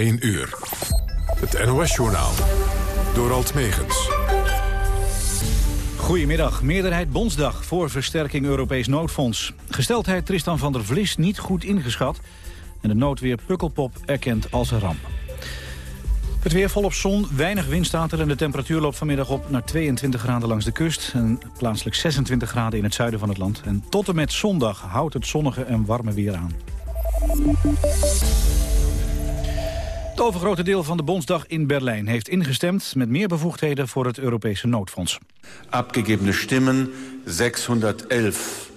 1 uur. Het NOS-journaal. Door Alt Megens. Goedemiddag. Meerderheid Bondsdag voor versterking Europees noodfonds. Gesteldheid Tristan van der Vlis niet goed ingeschat. En de noodweer Pukkelpop erkend als een ramp. Het weer volop zon, weinig wind staat er en de temperatuur loopt vanmiddag op naar 22 graden langs de kust en plaatselijk 26 graden in het zuiden van het land. En tot en met zondag houdt het zonnige en warme weer aan. Het overgrote deel van de Bondsdag in Berlijn heeft ingestemd met meer bevoegdheden voor het Europese noodfonds. Abgegebene stemmen 611.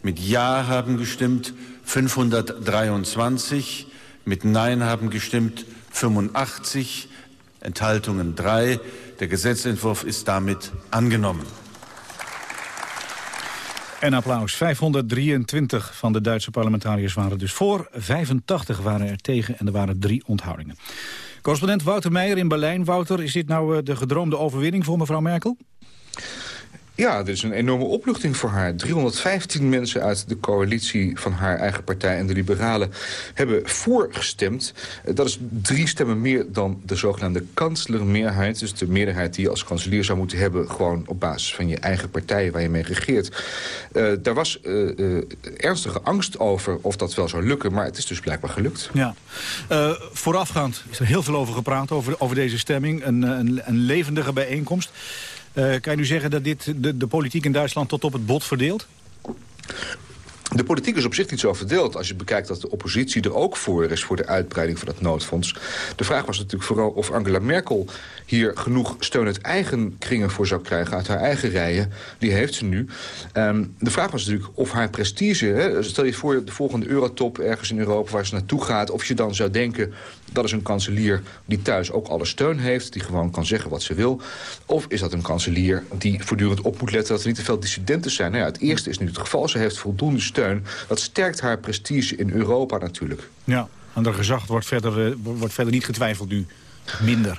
Met ja hebben gestemd 523. Met nein hebben gestemd 85. Enthaltungen 3. Der Gesetzentwurf ist damit angenommen. En applaus. 523 van de Duitse parlementariërs waren dus voor. 85 waren er tegen en er waren drie onthoudingen. Correspondent Wouter Meijer in Berlijn. Wouter, is dit nou eh, de gedroomde overwinning voor mevrouw Merkel? Ja, dit is een enorme opluchting voor haar. 315 mensen uit de coalitie van haar eigen partij en de Liberalen hebben voorgestemd. Eh, dat is drie stemmen meer dan de zogenaamde kanslermeerheid. Dus de meerderheid die je als kanselier zou moeten hebben... gewoon op basis van je eigen partij waar je mee regeert. Uh, daar was uh, ernstige angst over of dat wel zou lukken. Maar het is dus blijkbaar gelukt. Ja. voorafgaand is er heel veel over gepraat, over, over deze stemming. Een, een, een levendige bijeenkomst. Uh, kan je nu zeggen dat dit de, de politiek in Duitsland tot op het bot verdeelt? De politiek is op zich niet zo verdeeld als je bekijkt dat de oppositie er ook voor is... voor de uitbreiding van het noodfonds. De vraag was natuurlijk vooral of Angela Merkel hier genoeg steun uit eigen kringen voor zou krijgen... uit haar eigen rijen. Die heeft ze nu. Um, de vraag was natuurlijk of haar prestige... Hè, stel je voor de volgende eurotop ergens in Europa waar ze naartoe gaat... of je dan zou denken dat is een kanselier die thuis ook alle steun heeft... die gewoon kan zeggen wat ze wil. Of is dat een kanselier die voortdurend op moet letten... dat er niet te veel dissidenten zijn? Nou ja, het eerste is nu het geval. Ze heeft voldoende steun. Dat sterkt haar prestige in Europa natuurlijk. Ja, aan de gezag wordt verder, uh, wordt verder niet getwijfeld nu. Minder.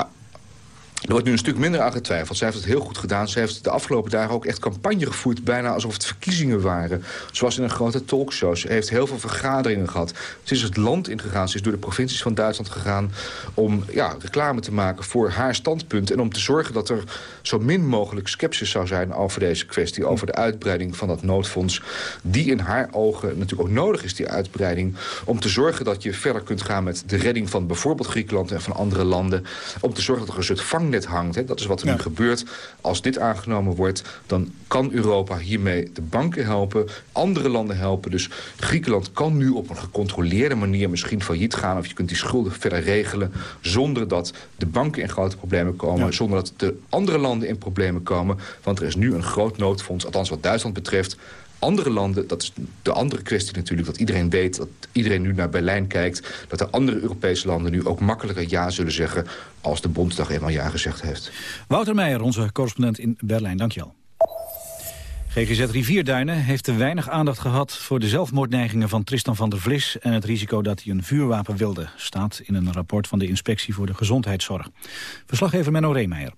Er wordt nu een stuk minder aan getwijfeld. Zij heeft het heel goed gedaan. Ze heeft de afgelopen dagen ook echt campagne gevoerd... bijna alsof het verkiezingen waren. Zoals in een grote talkshow. Ze heeft heel veel vergaderingen gehad. Ze is het land ingegaan. Ze is door de provincies van Duitsland gegaan... om ja, reclame te maken voor haar standpunt. En om te zorgen dat er zo min mogelijk sceptisch zou zijn... over deze kwestie, over de uitbreiding van dat noodfonds. Die in haar ogen natuurlijk ook nodig is, die uitbreiding. Om te zorgen dat je verder kunt gaan met de redding van bijvoorbeeld Griekenland... en van andere landen. Om te zorgen dat er een soort vang hangt. Hè. Dat is wat er nu gebeurt. Als dit aangenomen wordt, dan kan Europa hiermee de banken helpen. Andere landen helpen. Dus Griekenland kan nu op een gecontroleerde manier misschien failliet gaan. Of je kunt die schulden verder regelen. Zonder dat de banken in grote problemen komen. Zonder dat de andere landen in problemen komen. Want er is nu een groot noodfonds, althans wat Duitsland betreft andere landen, dat is de andere kwestie natuurlijk... dat iedereen weet, dat iedereen nu naar Berlijn kijkt... dat de andere Europese landen nu ook makkelijker ja zullen zeggen... als de Bondsdag eenmaal ja gezegd heeft. Wouter Meijer, onze correspondent in Berlijn. Dankjewel. GGZ Rivierduinen heeft te weinig aandacht gehad voor de zelfmoordneigingen van Tristan van der Vlis en het risico dat hij een vuurwapen wilde, staat in een rapport van de Inspectie voor de Gezondheidszorg. Verslaggever Menno Reemeijer.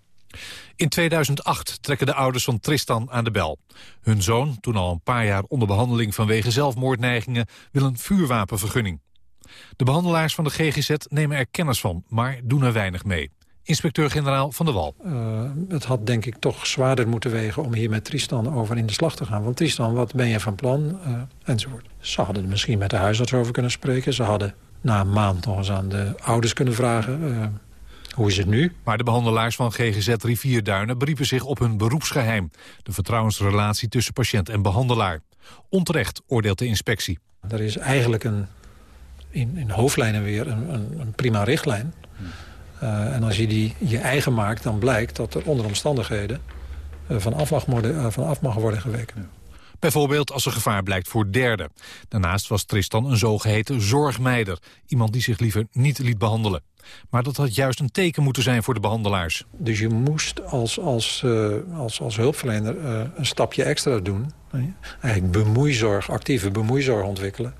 In 2008 trekken de ouders van Tristan aan de bel. Hun zoon, toen al een paar jaar onder behandeling vanwege zelfmoordneigingen, wil een vuurwapenvergunning. De behandelaars van de GGZ nemen er kennis van, maar doen er weinig mee. Inspecteur-generaal Van der Wal. Uh, het had denk ik toch zwaarder moeten wegen om hier met Tristan over in de slag te gaan. Want Tristan, wat ben je van plan? Uh, enzovoort. Ze hadden er misschien met de huisarts over kunnen spreken. Ze hadden na een maand nog eens aan de ouders kunnen vragen... Uh, hoe is het nu? Maar de behandelaars van GGZ Rivierduinen beriepen zich op hun beroepsgeheim. De vertrouwensrelatie tussen patiënt en behandelaar. Onterecht, oordeelt de inspectie. Er is eigenlijk een, in, in hoofdlijnen weer een, een, een prima richtlijn. Uh, en als je die je eigen maakt, dan blijkt dat er onder omstandigheden uh, van, af mag worden, uh, van af mag worden geweken. Bijvoorbeeld als er gevaar blijkt voor derden. Daarnaast was Tristan een zogeheten zorgmeider. Iemand die zich liever niet liet behandelen. Maar dat had juist een teken moeten zijn voor de behandelaars. Dus je moest als, als, uh, als, als hulpverlener uh, een stapje extra doen. Eigenlijk bemoeizorg, actieve bemoeizorg ontwikkelen.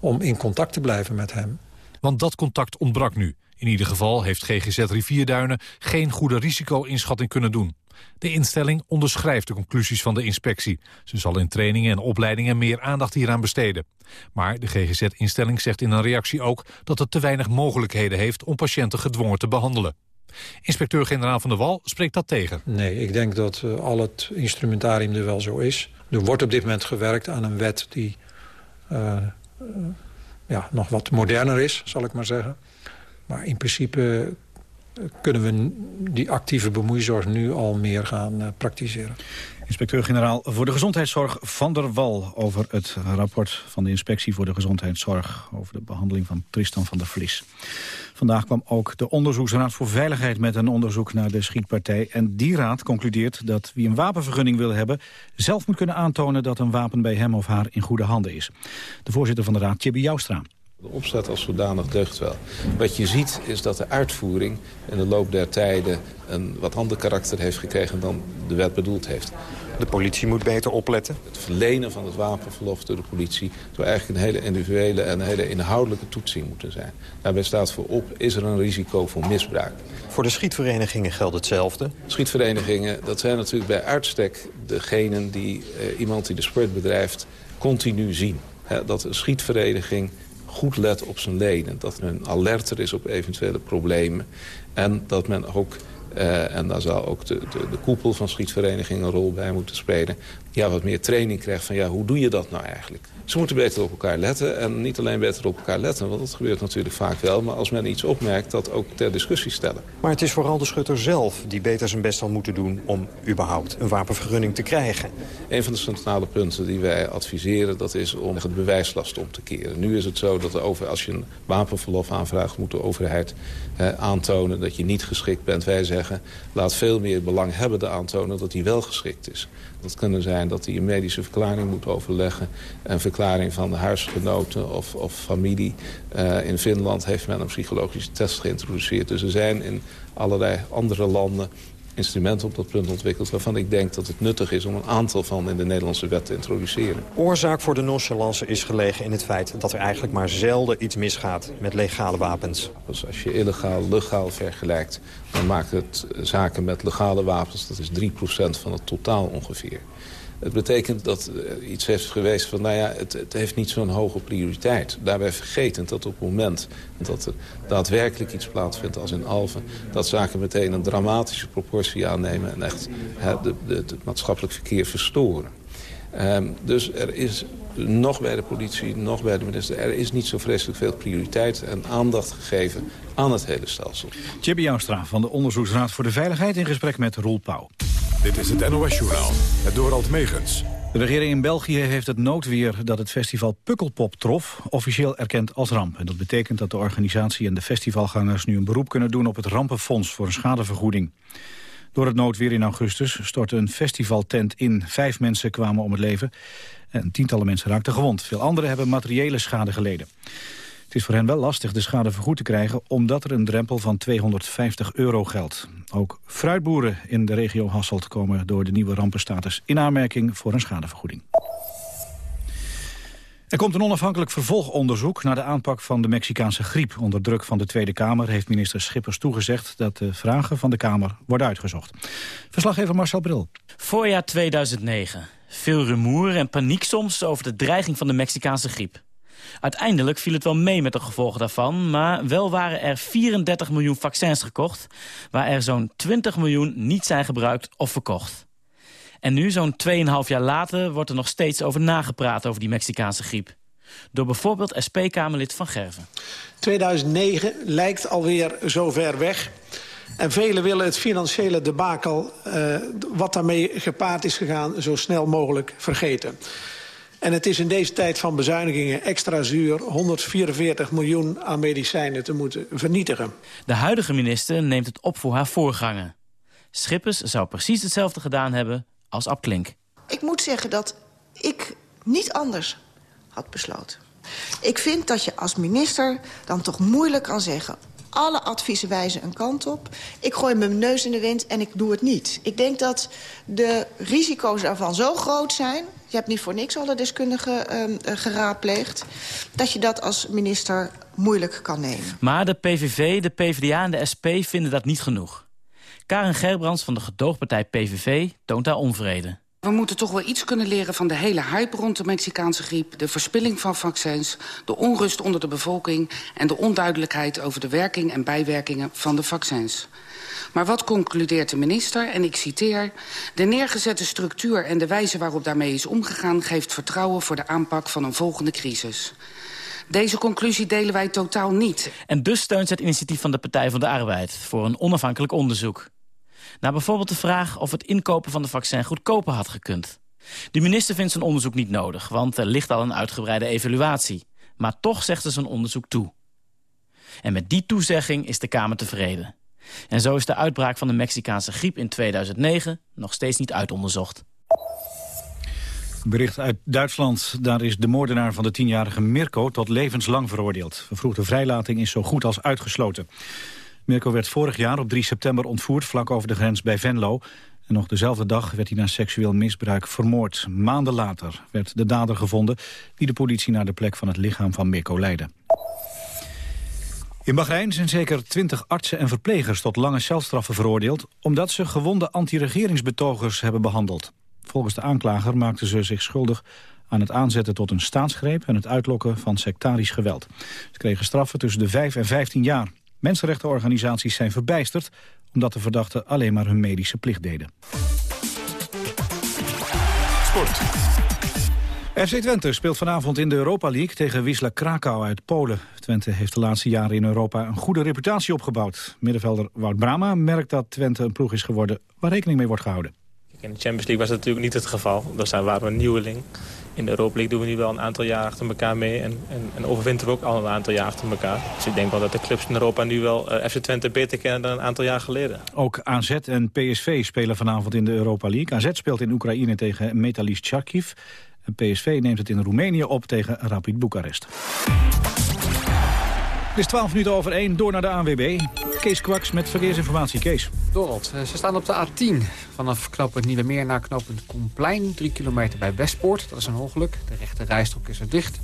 Om in contact te blijven met hem. Want dat contact ontbrak nu. In ieder geval heeft GGZ Rivierduinen geen goede risico-inschatting kunnen doen. De instelling onderschrijft de conclusies van de inspectie. Ze zal in trainingen en opleidingen meer aandacht hieraan besteden. Maar de GGZ-instelling zegt in een reactie ook dat het te weinig mogelijkheden heeft om patiënten gedwongen te behandelen. Inspecteur-generaal Van der Wal spreekt dat tegen. Nee, ik denk dat uh, al het instrumentarium er wel zo is. Er wordt op dit moment gewerkt aan een wet die uh, uh, ja, nog wat moderner is, zal ik maar zeggen. Maar in principe kunnen we die actieve bemoeizorg nu al meer gaan uh, praktiseren. Inspecteur-generaal voor de Gezondheidszorg Van der Wal... over het rapport van de Inspectie voor de Gezondheidszorg... over de behandeling van Tristan van der Vlis. Vandaag kwam ook de Onderzoeksraad voor Veiligheid... met een onderzoek naar de schietpartij. En die raad concludeert dat wie een wapenvergunning wil hebben... zelf moet kunnen aantonen dat een wapen bij hem of haar in goede handen is. De voorzitter van de raad, Tjibbe Joustra. De opzet als zodanig deugt wel. Wat je ziet is dat de uitvoering in de loop der tijden... een wat ander karakter heeft gekregen dan de wet bedoeld heeft. De politie moet beter opletten? Het verlenen van het wapenverlof door de politie... zou eigenlijk een hele individuele en een hele inhoudelijke toetsing moeten zijn. Daarbij staat voorop, is er een risico voor misbruik. Voor de schietverenigingen geldt hetzelfde? Schietverenigingen, dat zijn natuurlijk bij uitstek degenen die uh, iemand die de sport bedrijft continu zien. He, dat een schietvereniging goed let op zijn leden. Dat men alerter is op eventuele problemen. En dat men ook, uh, en daar zal ook de, de, de koepel van schietverenigingen een rol bij moeten spelen... ja, wat meer training krijgt van ja, hoe doe je dat nou eigenlijk? Ze moeten beter op elkaar letten en niet alleen beter op elkaar letten... want dat gebeurt natuurlijk vaak wel, maar als men iets opmerkt... dat ook ter discussie stellen. Maar het is vooral de schutter zelf die beter zijn best zal moeten doen... om überhaupt een wapenvergunning te krijgen. Een van de centrale punten die wij adviseren... dat is om het bewijslast om te keren. Nu is het zo dat de over, als je een wapenverlof aanvraagt... moet de overheid eh, aantonen dat je niet geschikt bent. Wij zeggen, laat veel meer belanghebbenden aantonen dat hij wel geschikt is. Dat kan zijn dat hij een medische verklaring moet overleggen. Een verklaring van de huisgenoten of, of familie. Uh, in Finland heeft men een psychologische test geïntroduceerd. Dus er zijn in allerlei andere landen instrumenten op dat punt ontwikkeld... waarvan ik denk dat het nuttig is om een aantal van in de Nederlandse wet te introduceren. Oorzaak voor de nonchalance is gelegen in het feit dat er eigenlijk maar zelden iets misgaat met legale wapens. Dus als je illegaal, legaal vergelijkt, dan maakt het zaken met legale wapens... dat is 3% van het totaal ongeveer. Het betekent dat iets heeft geweest van, nou ja, het, het heeft niet zo'n hoge prioriteit. Daarbij vergetend dat op het moment dat er daadwerkelijk iets plaatsvindt als in Alphen... dat zaken meteen een dramatische proportie aannemen en echt het maatschappelijk verkeer verstoren. Um, dus er is nog bij de politie, nog bij de minister... er is niet zo vreselijk veel prioriteit en aandacht gegeven aan het hele stelsel. Tjibbe Joustra van de Onderzoeksraad voor de Veiligheid... in gesprek met Roel Pauw. Dit is het NOS-journaal, het Dorald Megens. De regering in België heeft het noodweer dat het festival Pukkelpop trof... officieel erkend als ramp. En dat betekent dat de organisatie en de festivalgangers nu een beroep kunnen doen... op het rampenfonds voor een schadevergoeding. Door het noodweer in augustus stortte een festivaltent in. Vijf mensen kwamen om het leven en tientallen mensen raakten gewond. Veel anderen hebben materiële schade geleden. Het is voor hen wel lastig de schade vergoed te krijgen... omdat er een drempel van 250 euro geldt. Ook fruitboeren in de regio Hasselt komen door de nieuwe rampenstatus... in aanmerking voor een schadevergoeding. Er komt een onafhankelijk vervolgonderzoek naar de aanpak van de Mexicaanse griep. Onder druk van de Tweede Kamer heeft minister Schippers toegezegd dat de vragen van de Kamer worden uitgezocht. Verslaggever Marcel Bril. Voorjaar 2009. Veel rumoer en paniek soms over de dreiging van de Mexicaanse griep. Uiteindelijk viel het wel mee met de gevolgen daarvan... maar wel waren er 34 miljoen vaccins gekocht... waar er zo'n 20 miljoen niet zijn gebruikt of verkocht. En nu, zo'n 2,5 jaar later, wordt er nog steeds over nagepraat... over die Mexicaanse griep. Door bijvoorbeeld SP-Kamerlid Van Gerven. 2009 lijkt alweer zo ver weg... En velen willen het financiële debakel, uh, wat daarmee gepaard is gegaan... zo snel mogelijk vergeten. En het is in deze tijd van bezuinigingen extra zuur... 144 miljoen aan medicijnen te moeten vernietigen. De huidige minister neemt het op voor haar voorganger. Schippers zou precies hetzelfde gedaan hebben als Ab Klink. Ik moet zeggen dat ik niet anders had besloten. Ik vind dat je als minister dan toch moeilijk kan zeggen... alle adviezen wijzen een kant op. Ik gooi mijn neus in de wind en ik doe het niet. Ik denk dat de risico's daarvan zo groot zijn... je hebt niet voor niks alle deskundigen uh, geraadpleegd... dat je dat als minister moeilijk kan nemen. Maar de PVV, de PvdA en de SP vinden dat niet genoeg. Karen Gerbrands van de gedoogpartij PVV toont daar onvrede. We moeten toch wel iets kunnen leren van de hele hype rond de Mexicaanse griep... de verspilling van vaccins, de onrust onder de bevolking... en de onduidelijkheid over de werking en bijwerkingen van de vaccins. Maar wat concludeert de minister? En ik citeer... De neergezette structuur en de wijze waarop daarmee is omgegaan... geeft vertrouwen voor de aanpak van een volgende crisis. Deze conclusie delen wij totaal niet. En dus steunt het initiatief van de Partij van de Arbeid... voor een onafhankelijk onderzoek. Naar bijvoorbeeld de vraag of het inkopen van de vaccin goedkoper had gekund. De minister vindt zijn onderzoek niet nodig, want er ligt al een uitgebreide evaluatie. Maar toch zegt ze zijn onderzoek toe. En met die toezegging is de Kamer tevreden. En zo is de uitbraak van de Mexicaanse griep in 2009 nog steeds niet uitonderzocht. Bericht uit Duitsland. Daar is de moordenaar van de tienjarige Mirko tot levenslang veroordeeld. Vervroegde vrijlating is zo goed als uitgesloten. Mirko werd vorig jaar op 3 september ontvoerd vlak over de grens bij Venlo. En nog dezelfde dag werd hij na seksueel misbruik vermoord. Maanden later werd de dader gevonden... die de politie naar de plek van het lichaam van Mirko leidde. In Bahrein zijn zeker twintig artsen en verplegers tot lange celstraffen veroordeeld... omdat ze gewonde anti-regeringsbetogers hebben behandeld. Volgens de aanklager maakten ze zich schuldig aan het aanzetten tot een staatsgreep... en het uitlokken van sectarisch geweld. Ze kregen straffen tussen de 5 en 15 jaar. Mensenrechtenorganisaties zijn verbijsterd... omdat de verdachten alleen maar hun medische plicht deden. Sport. FC Twente speelt vanavond in de Europa League tegen Wisla Krakau uit Polen. Twente heeft de laatste jaren in Europa een goede reputatie opgebouwd. Middenvelder Wout Brama merkt dat Twente een ploeg is geworden waar rekening mee wordt gehouden. In de Champions League was dat natuurlijk niet het geval. Daar waren we een nieuweling. In de Europa League doen we nu wel een aantal jaar achter elkaar mee. En, en, en overwinteren we ook al een aantal jaar achter elkaar. Dus ik denk wel dat de clubs in Europa nu wel uh, FC Twente beter kennen dan een aantal jaar geleden. Ook AZ en PSV spelen vanavond in de Europa League. AZ speelt in Oekraïne tegen Metalist Charkiv. PSV neemt het in Roemenië op tegen Rapid Boekarest. Het is 12 minuten over 1, door naar de ANWB. Kees Kwaks met verkeersinformatie. Kees. Dorot, ze staan op de A10 vanaf knooppunt Nieuwe Meer naar knooppunt Komplein. 3 kilometer bij Westpoort, dat is een ongeluk. De rechte rijstrook is er dicht.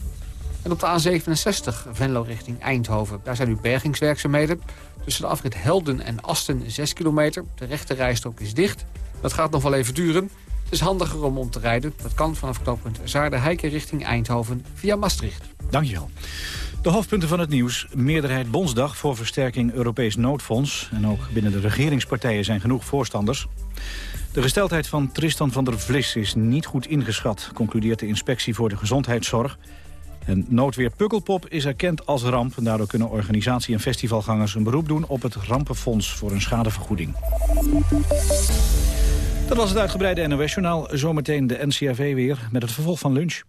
En op de A67 Venlo richting Eindhoven. Daar zijn nu bergingswerkzaamheden. Tussen de afrit Helden en Asten 6 kilometer. De rechte rijstrook is dicht. Dat gaat nog wel even duren. Het is handiger om om te rijden. Dat kan vanaf knooppunt Zaarden-Heiken richting Eindhoven via Maastricht. Dankjewel. De hoofdpunten van het nieuws. Meerderheid Bondsdag voor versterking Europees noodfonds. En ook binnen de regeringspartijen zijn genoeg voorstanders. De gesteldheid van Tristan van der Vlis is niet goed ingeschat... concludeert de Inspectie voor de Gezondheidszorg. En noodweer Pukkelpop is erkend als ramp. Daardoor kunnen organisatie- en festivalgangers een beroep doen... op het rampenfonds voor een schadevergoeding. Dat was het uitgebreide NOS-journaal. Zometeen de NCRV weer met het vervolg van lunch.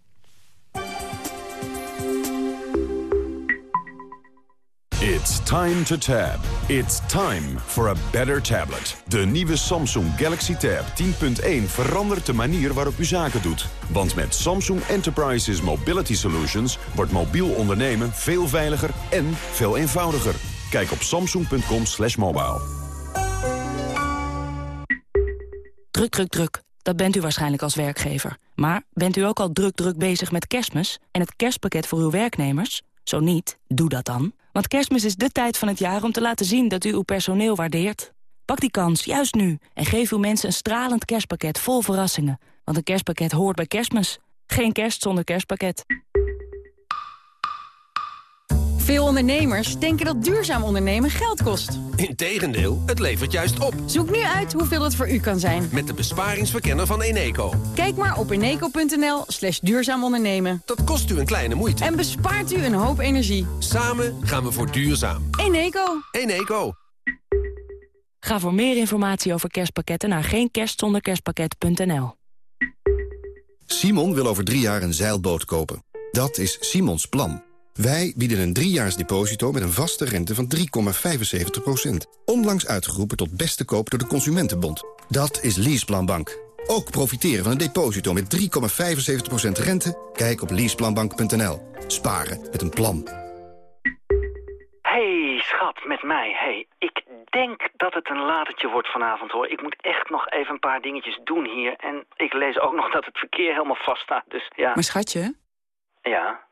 It's time to tab. It's time for a better tablet. De nieuwe Samsung Galaxy Tab 10.1 verandert de manier waarop u zaken doet. Want met Samsung Enterprises Mobility Solutions wordt mobiel ondernemen veel veiliger en veel eenvoudiger. Kijk op samsung.com slash mobile. Druk, druk, druk. Dat bent u waarschijnlijk als werkgever. Maar bent u ook al druk, druk bezig met kerstmis en het kerstpakket voor uw werknemers? Zo niet, doe dat dan. Want kerstmis is de tijd van het jaar om te laten zien dat u uw personeel waardeert. Pak die kans, juist nu, en geef uw mensen een stralend kerstpakket vol verrassingen. Want een kerstpakket hoort bij kerstmis. Geen kerst zonder kerstpakket. Veel ondernemers denken dat duurzaam ondernemen geld kost. Integendeel, het levert juist op. Zoek nu uit hoeveel het voor u kan zijn. Met de besparingsverkenner van Eneco. Kijk maar op eneco.nl slash duurzaam ondernemen. Dat kost u een kleine moeite. En bespaart u een hoop energie. Samen gaan we voor duurzaam. Eneco. Eneco. Ga voor meer informatie over kerstpakketten naar geenkerstzonderkerstpakket.nl. Simon wil over drie jaar een zeilboot kopen. Dat is Simons plan. Wij bieden een driejaars deposito met een vaste rente van 3,75%. Onlangs uitgeroepen tot beste koop door de Consumentenbond. Dat is Leaseplanbank. Ook profiteren van een deposito met 3,75% rente? Kijk op leaseplanbank.nl. Sparen met een plan. Hey, schat, met mij. Hey, ik denk dat het een latertje wordt vanavond, hoor. Ik moet echt nog even een paar dingetjes doen hier. En ik lees ook nog dat het verkeer helemaal vast staat, dus ja. Maar schatje? Ja?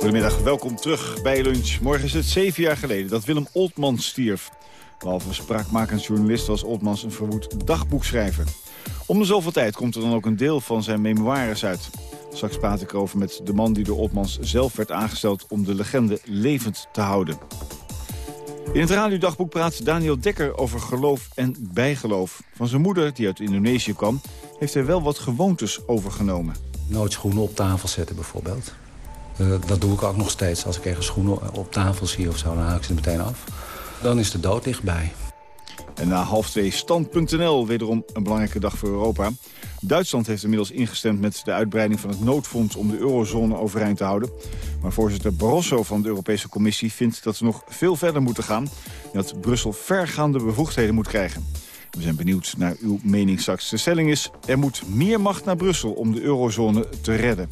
Goedemiddag, welkom terug bij Lunch. Morgen is het zeven jaar geleden dat Willem Oltmans stierf. Behalve spraakmakend journalist was Oltmans een verwoed dagboekschrijver. Om de zoveel tijd komt er dan ook een deel van zijn memoires uit. Straks praat ik erover met de man die door Oltmans zelf werd aangesteld... om de legende levend te houden. In het radiodagboek praat Daniel Dekker over geloof en bijgeloof. Van zijn moeder, die uit Indonesië kwam, heeft hij wel wat gewoontes overgenomen. Nooit schoenen op tafel zetten bijvoorbeeld. Uh, dat doe ik ook nog steeds. Als ik ergens schoenen op tafel zie of zo, dan haal ik ze meteen af. Dan is de dood dichtbij. En na half twee stand.nl, wederom een belangrijke dag voor Europa. Duitsland heeft inmiddels ingestemd met de uitbreiding van het noodfonds om de eurozone overeind te houden. Maar voorzitter Barroso van de Europese Commissie vindt dat we nog veel verder moeten gaan. En dat Brussel vergaande bevoegdheden moet krijgen. We zijn benieuwd naar uw mening straks. De stelling is, er moet meer macht naar Brussel om de eurozone te redden.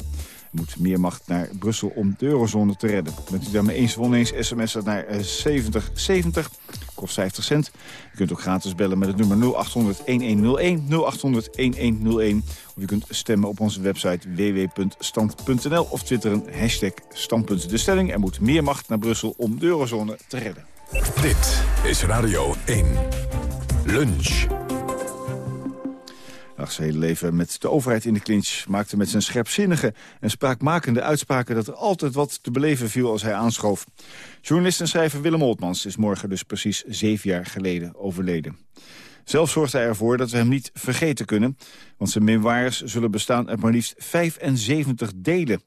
Moet meer macht naar Brussel om de eurozone te redden. Bent u daarmee eens of oneens, sms'en naar 7070, eh, kost 50 cent. U kunt ook gratis bellen met het nummer 0800-1101, 0800-1101. Of u kunt stemmen op onze website www.stand.nl of twitteren hashtag standpunt. De stelling, er moet meer macht naar Brussel om de eurozone te redden. Dit is Radio 1. Lunch. Lag zijn hele leven met de overheid in de clinch... maakte met zijn scherpzinnige en spraakmakende uitspraken... dat er altijd wat te beleven viel als hij aanschoof. Journalist en schrijver Willem Oltmans is morgen dus precies zeven jaar geleden overleden. Zelf zorgde hij ervoor dat we hem niet vergeten kunnen... want zijn memoires zullen bestaan uit maar liefst 75 delen.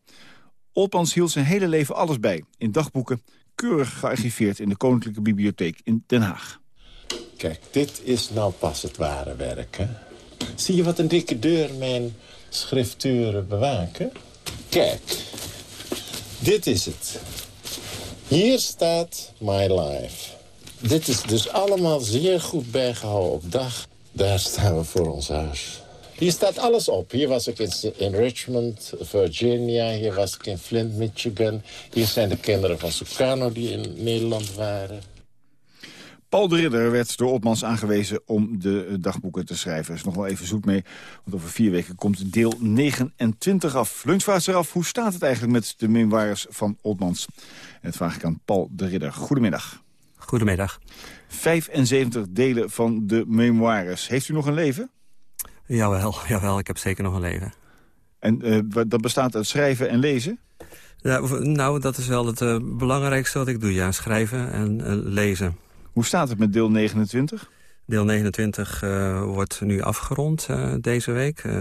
Oltmans hield zijn hele leven alles bij, in dagboeken... keurig gearchiveerd in de Koninklijke Bibliotheek in Den Haag. Kijk, dit is nou pas het ware werk, hè? Zie je wat een dikke deur mijn schrifturen bewaken? Kijk, dit is het. Hier staat My Life. Dit is dus allemaal zeer goed bijgehouden op dag. Daar staan we voor ons huis. Hier staat alles op. Hier was ik in, Richmond, Virginia. Hier was ik in Flint, Michigan. Hier zijn de kinderen van Sukarno die in Nederland waren. Paul de Ridder werd door Opmans aangewezen om de dagboeken te schrijven. Er is nog wel even zoet mee, want over vier weken komt deel 29 af. Lunch vraagt eraf, hoe staat het eigenlijk met de memoires van Opmans? En dat vraag ik aan Paul de Ridder. Goedemiddag. Goedemiddag. 75 delen van de memoires. Heeft u nog een leven? Jawel, jawel ik heb zeker nog een leven. En uh, dat bestaat uit schrijven en lezen? Ja, nou, dat is wel het uh, belangrijkste wat ik doe. Ja, schrijven en uh, lezen. Hoe staat het met deel 29? Deel 29 uh, wordt nu afgerond uh, deze week. Uh,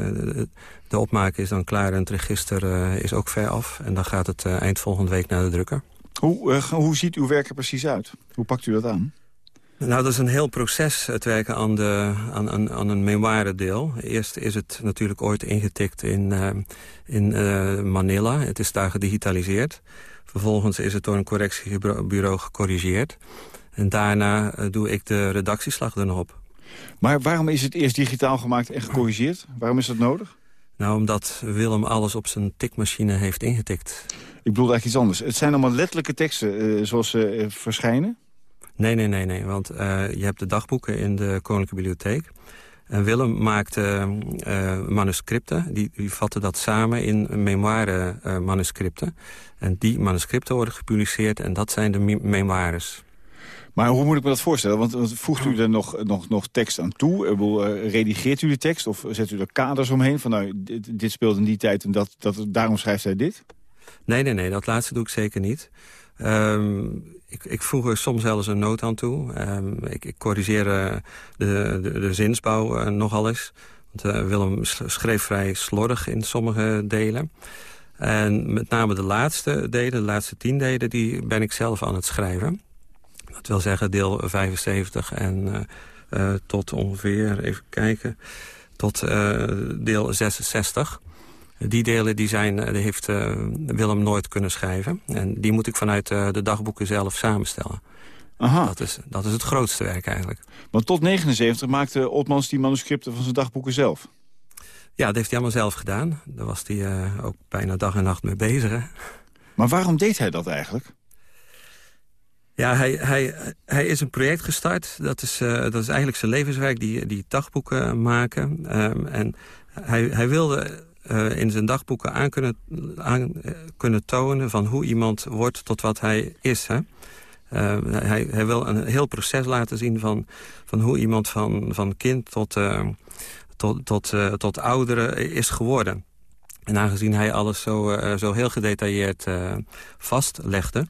de, opmaak is dan klaar en het register is ook ver af. En dan gaat het eind volgende week naar de drukker. Hoe, hoe ziet uw werk er precies uit? Hoe pakt u dat aan? Nou, dat is een heel proces, het werken aan, de, aan, aan, aan een memoirendeel. Eerst is het natuurlijk ooit ingetikt in, in Manila. Het is daar gedigitaliseerd. Vervolgens is het door een correctiebureau gecorrigeerd. En daarna uh, doe ik de redactieslag er nog op. Maar waarom is het eerst digitaal gemaakt en gecorrigeerd? Waarom is dat nodig? Nou, omdat Willem alles op zijn tikmachine heeft ingetikt. Ik bedoel eigenlijk iets anders. Het zijn allemaal letterlijke teksten uh, zoals ze uh, verschijnen? Nee, nee, nee, nee. Want je hebt de dagboeken in de Koninklijke Bibliotheek. En Willem maakte manuscripten. Die, die vatten dat samen in memoire manuscripten. En die manuscripten worden gepubliceerd en dat zijn de memoires. Maar hoe moet ik me dat voorstellen? Want voegt u er nog, nog, nog tekst aan toe? Uh, redigeert u de tekst of zet u er kaders omheen? Van nou, dit, dit speelt in die tijd en dat, dat, daarom schrijft hij dit? Nee, nee, nee, dat laatste doe ik zeker niet. Um, ik, ik voeg er soms zelfs een noot aan toe. Um, ik, ik, corrigeer uh, de, de, de, zinsbouw uh, nogal eens. Want Willem schreef vrij slordig in sommige delen. En met name de laatste delen, de laatste tien delen, die ben ik zelf aan het schrijven. Dat wil zeggen deel 75 en uh, tot ongeveer, even kijken, tot uh, deel 66. Die delen die zijn, die heeft uh, Willem nooit kunnen schrijven. En die moet ik vanuit de dagboeken zelf samenstellen. Aha. Dat, is, dat is het grootste werk eigenlijk. Want tot 79 maakte Otmans die manuscripten van zijn dagboeken zelf? Ja, dat heeft hij allemaal zelf gedaan. Daar was hij ook bijna dag en nacht mee bezig. Hè? Maar waarom deed hij dat eigenlijk? Ja, hij, hij, hij is een project gestart. Dat is, uh, dat is eigenlijk zijn levenswerk, die, die dagboeken maken. Um, en hij, hij wilde uh, in zijn dagboeken aan kunnen, aan, kunnen tonen... van hoe iemand wordt tot wat hij is. Hè? Uh, hij, hij wil een heel proces laten zien van, van hoe iemand van, van kind tot, uh, tot, tot, tot ouderen is geworden. En aangezien hij alles zo, zo heel gedetailleerd vastlegde...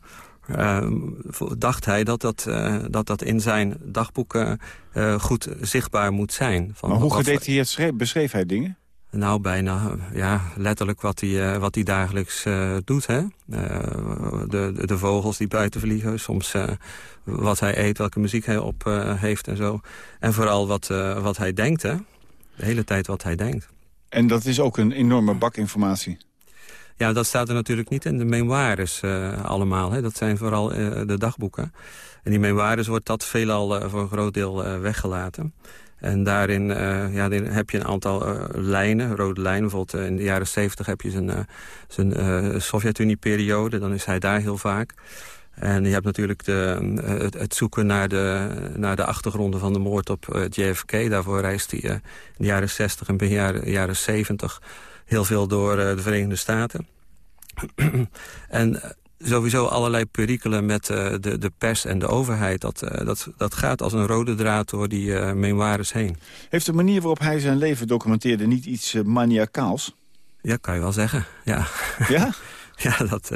dacht hij dat dat, dat dat in zijn dagboeken goed zichtbaar moet zijn. Van maar hoe gedetailleerd beschreef hij dingen? Nou, bijna ja, letterlijk wat hij, uh, wat hij dagelijks uh, doet. Hè? Uh, de, de, de, vogels die buiten vliegen, soms wat hij eet, welke muziek hij op heeft en zo. En vooral wat, wat hij denkt, hè? de hele tijd wat hij denkt. En dat is ook een enorme bak informatie. Ja, dat staat er natuurlijk niet in de memoires allemaal. Hè? Dat zijn vooral de dagboeken. En die memoires wordt dat veelal voor een groot deel weggelaten. En daarin ja, heb je een aantal lijnen, rode lijnen. Bijvoorbeeld in de jaren 70 heb je zijn, zijn Sovjet-Unie-periode. Dan is hij daar heel vaak. En je hebt natuurlijk de, het, het, zoeken naar de, naar de achtergronden van de moord op JFK. Daarvoor reist hij in de jaren 60 en begin jaren, jaren 70 heel veel door de Verenigde Staten. en sowieso allerlei perikelen met uh, de, de pers en de overheid. Dat, uh, dat, dat gaat als een rode draad door die uh, memoires heen. Heeft de manier waarop hij zijn leven documenteerde niet iets maniacaals? Ja, kan je wel zeggen, ja. Ja? ja, dat,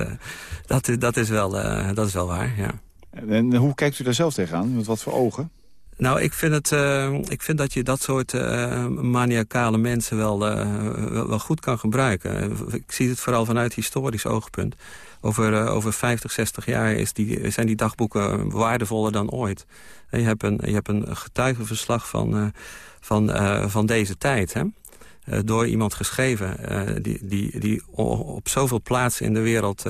dat, dat, is wel, dat is wel waar, ja. En hoe kijkt u daar zelf tegenaan? Met wat voor ogen? Nou, ik vind, het, uh, ik vind dat je dat soort uh, maniacale mensen wel, uh, wel, wel, goed kan gebruiken. Ik zie het vooral vanuit historisch oogpunt. Over, over 50, 60 jaar is die, zijn die dagboeken waardevoller dan ooit. Je, hebt een, je hebt een getuigenverslag van, van, van deze tijd, hè? door iemand geschreven... die, die, die op zoveel plaatsen in de wereld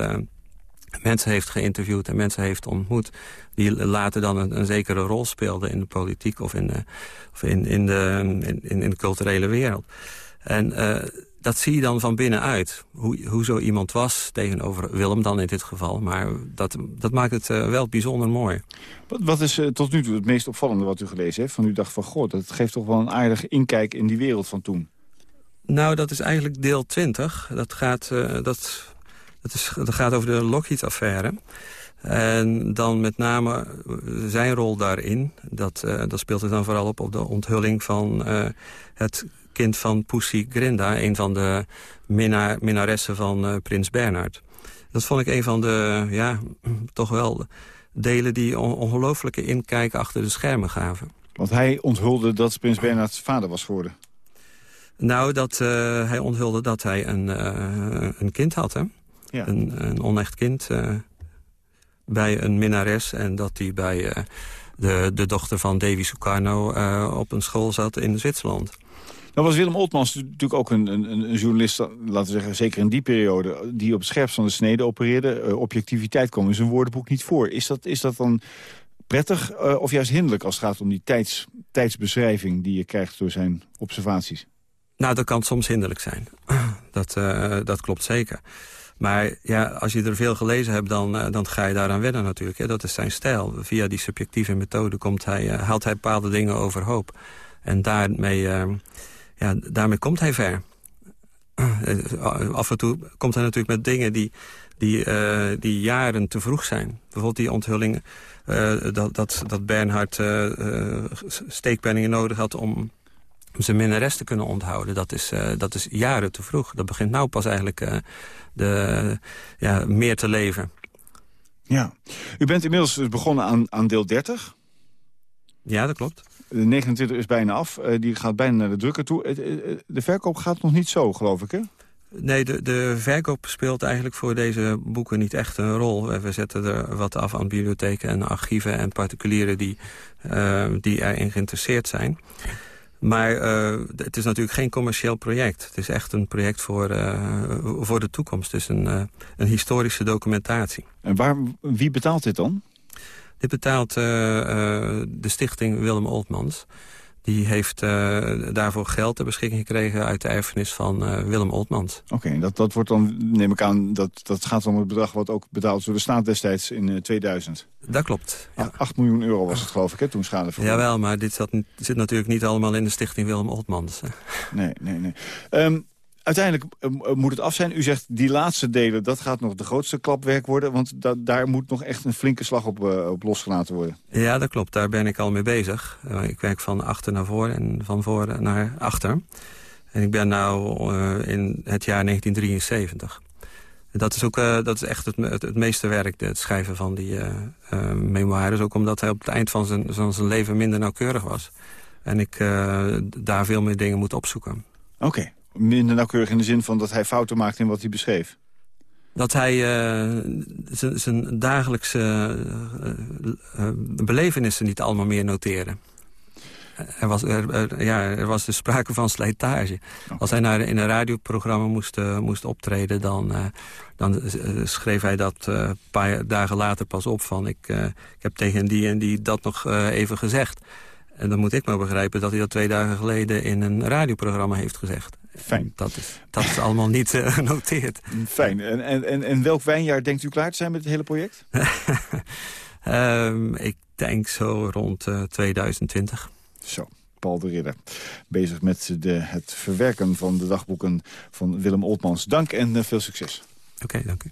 mensen heeft geïnterviewd en mensen heeft ontmoet... die later dan een, een zekere rol speelden in de politiek of in de, of in, in de, in, in de culturele wereld. En uh, dat zie je dan van binnenuit. Hoe, hoe zo iemand was tegenover Willem dan in dit geval. Maar dat, dat maakt het uh, wel bijzonder mooi. Wat, wat is uh, tot nu toe het meest opvallende wat u gelezen heeft? Van u dacht van, god, dat geeft toch wel een aardig inkijk in die wereld van toen. Nou, dat is eigenlijk deel 20. Dat gaat, dat het, is, het gaat over de Lockheed-affaire. En dan met name zijn rol daarin. Dat, uh, dat speelt er dan vooral op op de onthulling van uh, het kind van Pussy Grinda. Een van de minna minnaressen van uh, prins Bernhard. Dat vond ik een van de, ja, toch wel delen die on ongelooflijke inkijk achter de schermen gaven. Want hij onthulde dat prins Bernhard vader was geworden. Nou, dat, hij onthulde dat hij een, een kind had, hè? Ja. Een, een, onecht kind uh, bij een minnares. En dat hij bij uh, de, de dochter van Davy Sukarno uh, op een school zat in Zwitserland. Nou was Willem Oltmans natuurlijk ook een, een, een, journalist, laten we zeggen, zeker in die periode, die op het scherpst van de snede opereerde. objectiviteit kwam in zijn woordenboek niet voor. Is dat, is dat dan prettig of juist hinderlijk als het gaat om die tijds, tijdsbeschrijving die je krijgt door zijn observaties? Nou, dat kan soms hinderlijk zijn. Dat, dat klopt zeker. Maar ja, als je er veel gelezen hebt, dan, uh, dan ga je daaraan wennen natuurlijk. Hè. Dat is zijn stijl. Via die subjectieve methode komt hij, uh, haalt hij bepaalde dingen overhoop. En daarmee, uh, ja, daarmee komt hij ver. Af en toe komt hij natuurlijk met dingen die, die, die jaren te vroeg zijn. Bijvoorbeeld die onthulling dat, dat, dat Bernhard steekpenningen nodig had... om zijn minnares te kunnen onthouden. Dat is, dat is jaren te vroeg. Dat begint nou pas eigenlijk de, ja, meer te leven. Ja. U bent inmiddels dus begonnen aan, aan deel 30. Ja, dat klopt. De 29 is bijna af. Uh, die gaat bijna naar de drukker toe. De verkoop gaat nog niet zo, geloof ik, hè? Nee, de, de verkoop speelt eigenlijk voor deze boeken niet echt een rol. We zetten er wat af aan bibliotheken en archieven en particulieren die, die erin geïnteresseerd zijn. Maar uh, het is natuurlijk geen commercieel project. Het is echt een project voor, uh, voor de toekomst. Het is een, uh, een historische documentatie. En waar, wie betaalt dit dan? Dit betaalt de stichting Willem Oltmans. Die heeft daarvoor geld ter beschikking gekregen uit de erfenis van Willem Oltmans. Oké, okay, dat, dat wordt dan, neem ik aan, dat, dat gaat om het bedrag wat ook betaald is door de staat destijds in 2000. Dat klopt. Ja. 8 miljoen euro was het geloof ik, hè, toen schadevergoeding. Jawel, maar dit zat, zit natuurlijk niet allemaal in de stichting Willem Oltmans. Nee, nee, nee. Um, uiteindelijk uh, moet het af zijn. U zegt die laatste delen, dat gaat nog de grootste klapwerk worden. Want da daar moet nog echt een flinke slag op, uh, op losgelaten worden. Ja, dat klopt. Daar ben ik al mee bezig. Uh, ik werk van achter naar voor en van voor naar achter. En ik ben nu in het jaar 1973. Dat is, ook, dat is echt het, het, het, meeste werk, het schrijven van die memoires. Ook omdat hij op het eind van zijn, van zijn leven minder nauwkeurig was. En ik daar veel meer dingen moet opzoeken. Oké, okay. Minder nauwkeurig in de zin van dat hij fouten maakt in wat hij beschreef? Dat hij zijn dagelijkse belevenissen niet allemaal meer noteerde. Er was, er, ja, er was dus sprake van slijtage. Als hij naar, in een radioprogramma moest, uh, moest optreden... dan, uh, dan schreef hij dat een uh, paar dagen later pas op van... Ik, ik heb tegen die en die dat nog even gezegd. En dan moet ik maar begrijpen dat hij dat twee dagen geleden... in een radioprogramma heeft gezegd. Fijn. Dat is, dat is allemaal niet genoteerd. Fijn. En, en, en welk wijnjaar denkt u klaar te zijn met het hele project? um, ik denk zo rond 2020. Zo, Paul de Ridder. Bezig met de, het verwerken van de dagboeken van Willem Oltmans. Dank en uh, veel succes. Oké, okay, dank u.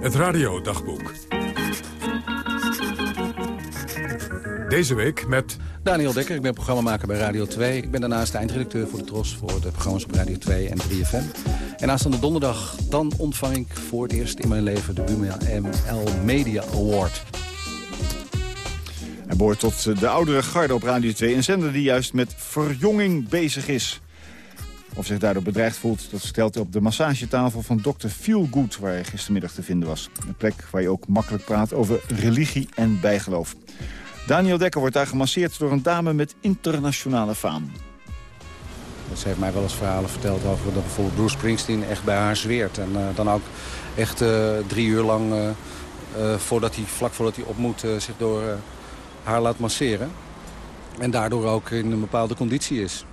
Het radiodagboek. Deze week met... Daniel Dekker, ik ben programmamaker bij Radio 2. Ik ben daarnaast eindredacteur voor de TROS voor de programma's op Radio 2 en 3FM. En aanstaande donderdag, dan ontvang ik voor het eerst in mijn leven de BUML Media Award. Hij behoort tot de oudere garde op Radio 2. Een zender die juist met verjonging bezig is. Of zich daardoor bedreigd voelt, dat vertelt hij op de massagetafel van Dr. Feelgood... waar hij gistermiddag te vinden was. Een plek waar je ook makkelijk praat over religie en bijgeloof. Daniel Dekker wordt daar gemasseerd door een dame met internationale faam. Ze heeft mij wel eens verhalen verteld over dat bijvoorbeeld Bruce Springsteen echt bij haar zweert. En uh, dan ook echt uh, drie uur lang, uh, voordat hij, vlak voordat hij op moet, zich door haar laat masseren. En daardoor ook in een bepaalde conditie is.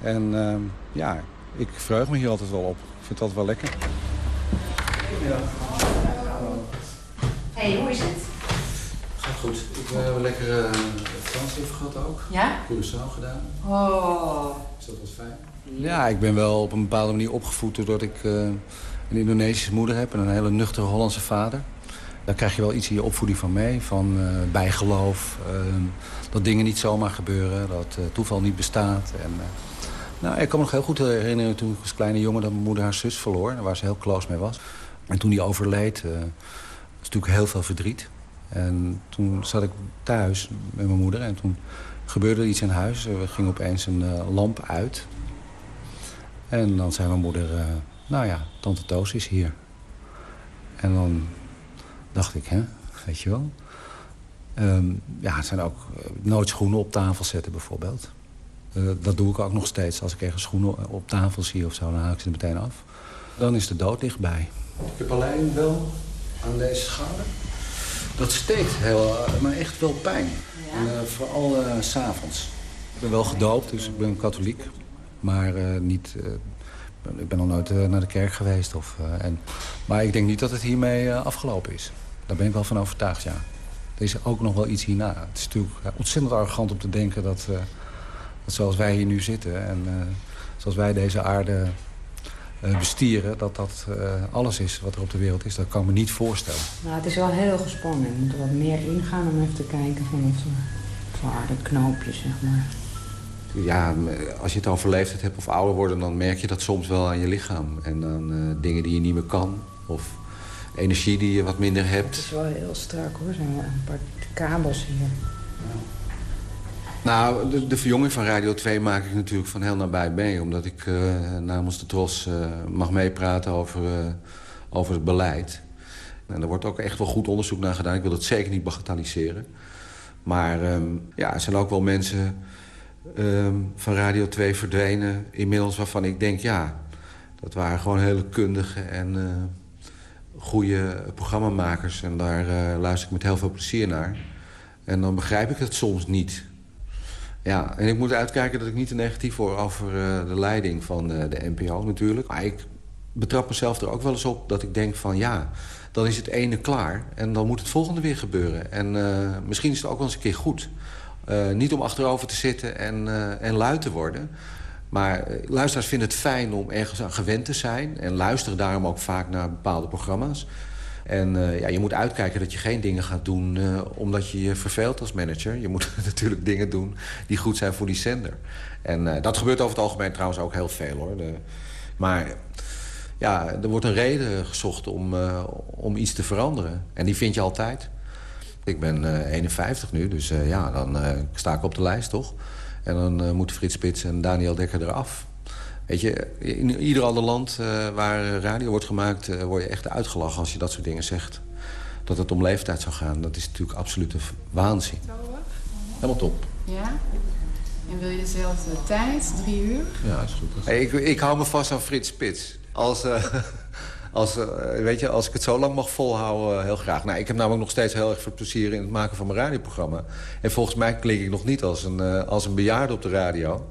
En uh, ja, ik verheug me hier altijd wel op. Ik vind het altijd wel lekker. Hey, hoe is het? Goed. Ik heb een lekkere Frans even gehad ook. Ja? Curaçao gedaan. Oh. Is dat wat fijn? Ja, ik ben wel op een bepaalde manier opgevoed doordat ik uh, een Indonesische moeder heb en een hele nuchtere Hollandse vader. Daar krijg je wel iets in je opvoeding van mee. Van uh, bijgeloof, uh, dat dingen niet zomaar gebeuren, dat uh, toeval niet bestaat. En, nou, ik kan me nog heel goed herinneren toen ik als kleine jongen... dat mijn moeder haar zus verloor, waar ze heel close mee was. En toen die overleed, was natuurlijk heel veel verdriet. En toen zat ik thuis met mijn moeder en toen gebeurde er iets in huis. Er ging opeens een lamp uit. En dan zei mijn moeder, nou ja, tante Toos is hier. En dan dacht ik, hè, weet je wel. Um, ja, het zijn ook nooit schoenen op tafel zetten bijvoorbeeld. Dat doe ik ook nog steeds. Als ik ergens schoenen op tafel zie of zo, dan haal ik ze meteen af. Dan is de dood dichtbij. Ik heb alleen wel aan deze schouder. Dat steekt heel, maar echt wel pijn. Ja. En, uh, vooral uh, s'avonds. Ik ben wel gedoopt, dus ik ben katholiek. Maar niet ik ben nog nooit uh, naar de kerk geweest. Of, uh, en, maar ik denk niet dat het hiermee uh, afgelopen is. Daar ben ik wel van overtuigd, ja. Er is ook nog wel iets hierna. Het is natuurlijk ontzettend arrogant om te denken dat, dat zoals wij hier nu zitten... en zoals wij deze aarde bestieren... dat dat alles is wat er op de wereld is. Dat kan ik me niet voorstellen. Nou, het is wel heel gespannen. Je moet er wat meer ingaan om even te kijken van of voor aardeknoopjes, zeg maar ja, als je het dan verleefdheid hebt of ouder worden... dan merk je dat soms wel aan je lichaam. En aan uh, dingen die je niet meer kan. Of energie die je wat minder hebt. Het is wel heel strak hoor. Er zijn een paar kabels hier. Nou, de, verjonging van Radio 2 maak ik natuurlijk van heel nabij mee. Omdat ik uh, namens de Tros uh, mag meepraten over, uh, over het beleid. En er wordt ook echt wel goed onderzoek naar gedaan. Ik wil het zeker niet bagatelliseren. Maar um, ja, er zijn ook wel mensen um, van Radio 2 verdwenen... inmiddels waarvan ik denk, ja, dat waren gewoon hele kundige en goede programmamakers. En daar luister ik met heel veel plezier naar. En dan begrijp ik het soms niet. Ja, en ik moet uitkijken dat ik niet te negatief word over uh, de leiding van uh, de NPO natuurlijk. Maar ik betrap mezelf er ook wel eens op dat ik denk van ja, dan is het ene klaar. En dan moet het volgende weer gebeuren. En uh, misschien is het ook wel eens een keer goed. niet om achterover te zitten en, en luid te worden. Maar luisteraars vinden het fijn om ergens aan gewend te zijn. En luisteren daarom ook vaak naar bepaalde programma's. En uh, ja, je moet uitkijken dat je geen dingen gaat doen uh, omdat je je verveelt als manager. Je moet natuurlijk dingen doen die goed zijn voor die zender. En uh, dat gebeurt over het algemeen trouwens ook heel veel hoor. De, maar ja, er wordt een reden gezocht om, om iets te veranderen. En die vind je altijd. Ik ben 51 nu, dus ja, dan sta ik op de lijst toch. En dan moeten Frits Spits en Daniel Dekker eraf. Weet je, in ieder ander land uh, waar radio wordt gemaakt... Uh, word je echt uitgelachen als je dat soort dingen zegt. Dat het om leeftijd zou gaan, dat is natuurlijk absolute waanzin. Helemaal top. Ja? En wil je dezelfde tijd, drie uur? Ja, is goed. Hey, ik, ik hou me vast aan Frits Spits. Als, uh, als, weet je, als ik het zo lang mag volhouden, heel graag. Nou, ik heb namelijk nog steeds heel erg veel plezier in het maken van mijn radioprogramma. En volgens mij klink ik nog niet als een, als een bejaarde op de radio...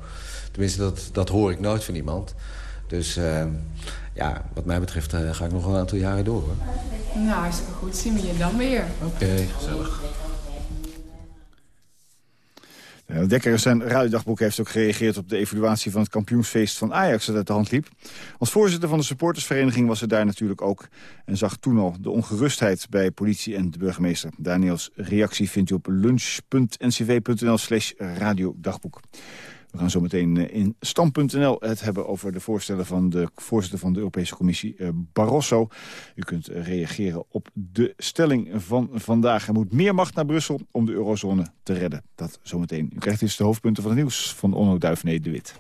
Tenminste, dat, dat hoor ik nooit van iemand. Dus uh, ja, wat mij betreft uh, ga ik nog een aantal jaren door. Hoor. Nou, hartstikke goed. Zien we je dan weer. Oké, okay, gezellig. De Dekker in zijn radiodagboek heeft ook gereageerd op de evaluatie van het kampioensfeest van Ajax dat uit de hand liep. Als voorzitter van de supportersvereniging was er daar natuurlijk ook en zag toen al de ongerustheid bij politie en de burgemeester. Daniels reactie vindt u op lunch.ncv.nl slash radiodagboek. We gaan zo meteen eh, in Stam.nl het hebben over de voorstellen van de voorzitter van de Europese Commissie, eh, Barroso. U kunt reageren op de stelling van vandaag. Er moet meer macht naar Brussel om de eurozone te redden. Dat zometeen. U krijgt dus de hoofdpunten van het nieuws van Onno Duifnee de Wit.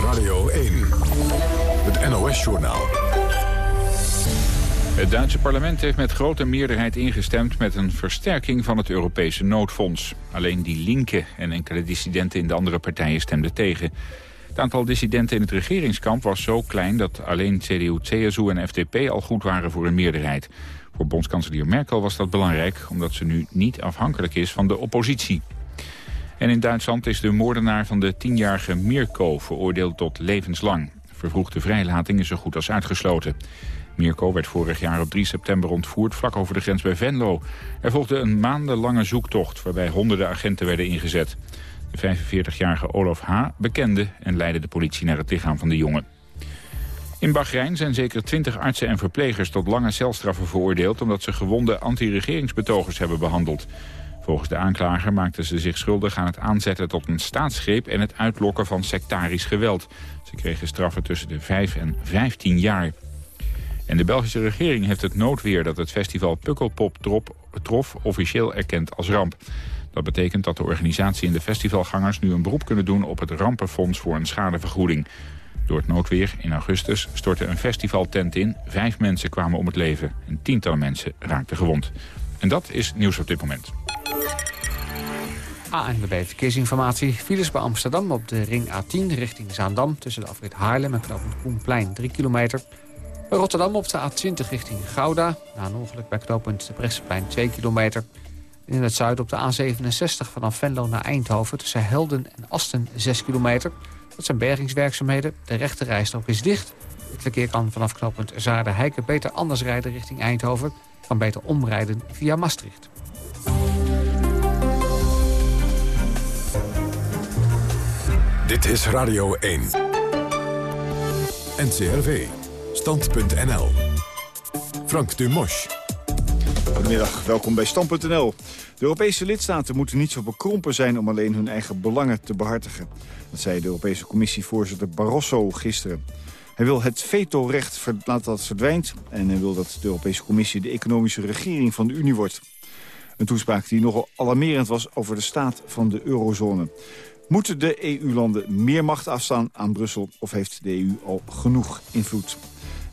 Radio 1, het NOS-journaal. Het Duitse parlement heeft met grote meerderheid ingestemd met een versterking van het Europese noodfonds. Alleen die linken en enkele dissidenten in de andere partijen stemden tegen. Het aantal dissidenten in het regeringskamp was zo klein dat alleen CDU, CSU en FDP al goed waren voor een meerderheid. Voor bondskanselier Merkel was dat belangrijk omdat ze nu niet afhankelijk is van de oppositie. En in Duitsland is de moordenaar van de tienjarige Mirko veroordeeld tot levenslang. Vervroegde vrijlating is zo goed als uitgesloten. Mirko werd vorig jaar op 3 september ontvoerd vlak over de grens bij Venlo. Er volgde een maandenlange zoektocht waarbij honderden agenten werden ingezet. De 45-jarige Olaf H. bekende en leidde de politie naar het lichaam van de jongen. In Bahrein zijn zeker 20 artsen en verplegers tot lange celstraffen veroordeeld... omdat ze gewonde anti-regeringsbetogers hebben behandeld. Volgens de aanklager maakten ze zich schuldig aan het aanzetten tot een staatsgreep... en het uitlokken van sectarisch geweld. Ze kregen straffen tussen de 5 en 15 jaar. En de Belgische regering heeft het noodweer dat het festival Pukkelpop trof officieel erkend als ramp. Dat betekent dat de organisatie en de festivalgangers nu een beroep kunnen doen op het rampenfonds voor een schadevergoeding. Door het noodweer in augustus stortte een festivaltent in. Vijf mensen kwamen om het leven en tientallen mensen raakten gewond. En dat is nieuws op dit moment. ANWB Verkeersinformatie. Files bij Amsterdam op de ring A10 richting Zaandam... tussen de afrit Haarlem en knooppunt Koenplein 3 kilometer. Rotterdam op de A20 richting Gouda. Na een ongeluk bij knooppunt de Bresseplein 2 kilometer. In het zuiden op de A67 vanaf Venlo naar Eindhoven... tussen Helden en Asten 6 kilometer. Dat zijn bergingswerkzaamheden. De rechte rijstrook is dicht. Het verkeer kan vanaf knooppunt Zaarden-Heiken beter anders rijden richting Eindhoven. Kan beter omrijden via Maastricht. Dit is Radio 1. NCRV. Stand.nl. Frank Dumosch. Goedemiddag, welkom bij Stand.nl. De Europese lidstaten moeten niet zo bekrompen zijn om alleen hun eigen belangen te behartigen. Dat zei de Europese Commissievoorzitter Barroso gisteren. Hij wil het vetorecht laten dat verdwijnt en hij wil dat de Europese Commissie de economische regering van de Unie wordt. Een toespraak die nogal alarmerend was over de staat van de eurozone. Moeten de EU-landen meer macht afstaan aan Brussel... of heeft de EU al genoeg invloed?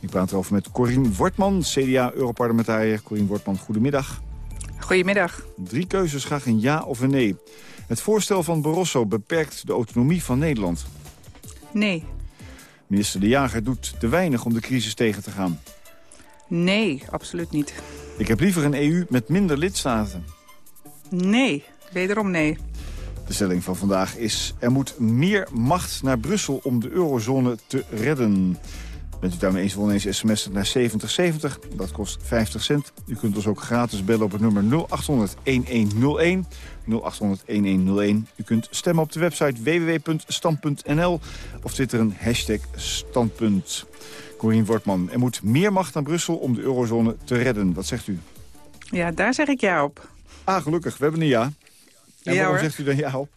Ik praat erover met Corine Wortman, CDA-europarlementariër. Corine Wortman, goedemiddag. Goedemiddag. Drie keuzes, graag een ja of een nee. Het voorstel van Barroso beperkt de autonomie van Nederland. Nee. Minister De Jager doet te weinig om de crisis tegen te gaan. Nee, absoluut niet. Ik heb liever een EU met minder lidstaten. Nee, wederom nee. De stelling van vandaag is... er moet meer macht naar Brussel om de eurozone te redden. Bent u daarmee eens of oneens sms'en naar 7070. Dat kost 50 cent. U kunt ons ook gratis bellen op het nummer 0800-1101. 0800-1101. U kunt stemmen op de website www.stand.nl of twitteren hashtag standpunt. Corien Wortman, er moet meer macht naar Brussel om de eurozone te redden. Wat zegt u? Ja, daar zeg ik ja op. Ah, gelukkig. We hebben een ja. En Ja, waarom hoor. zegt u dan ja op?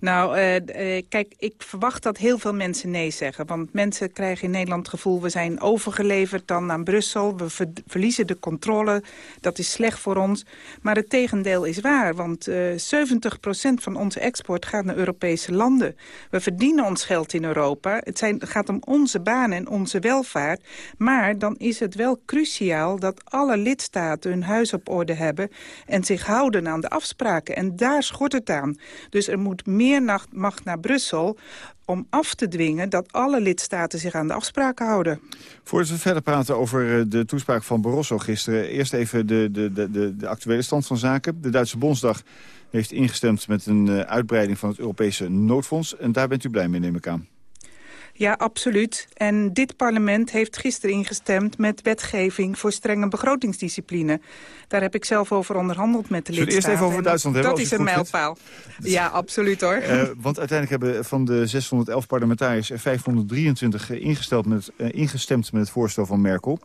Nou, eh, eh, kijk, ik verwacht dat heel veel mensen nee zeggen. Want mensen krijgen in Nederland het gevoel... we zijn overgeleverd dan aan Brussel. We ver- verliezen de controle. Dat is slecht voor ons. Maar het tegendeel is waar. Want eh 70% van onze export gaat naar Europese landen. We verdienen ons geld in Europa. Het gaat om onze banen en onze welvaart. Maar dan is het wel cruciaal dat alle lidstaten hun huis op orde hebben... en zich houden aan de afspraken. En daar schort het aan. Dus er moet meer nacht- macht naar Brussel om af te dwingen dat alle lidstaten zich aan de afspraken houden. Voordat we verder praten over eh, de toespraak van Barroso gisteren... eerst even de, de, de, de, de actuele stand van zaken. De Duitse Bondsdag heeft ingestemd met een eh, uitbreiding van het Europese noodfonds. En daar bent u blij mee, neem ik aan. Ja, absoluut. En dit parlement heeft gisteren ingestemd met wetgeving voor strenge begrotingsdiscipline. Daar heb ik zelf over onderhandeld met de Zullen lidstaten. eerst even over Duitsland hebben, Dat is een mijlpaal. Ja, absoluut hoor. Eh, want uiteindelijk hebben van de 611 parlementariërs er 523 ingesteld met, eh, ingestemd met het voorstel van Merkel.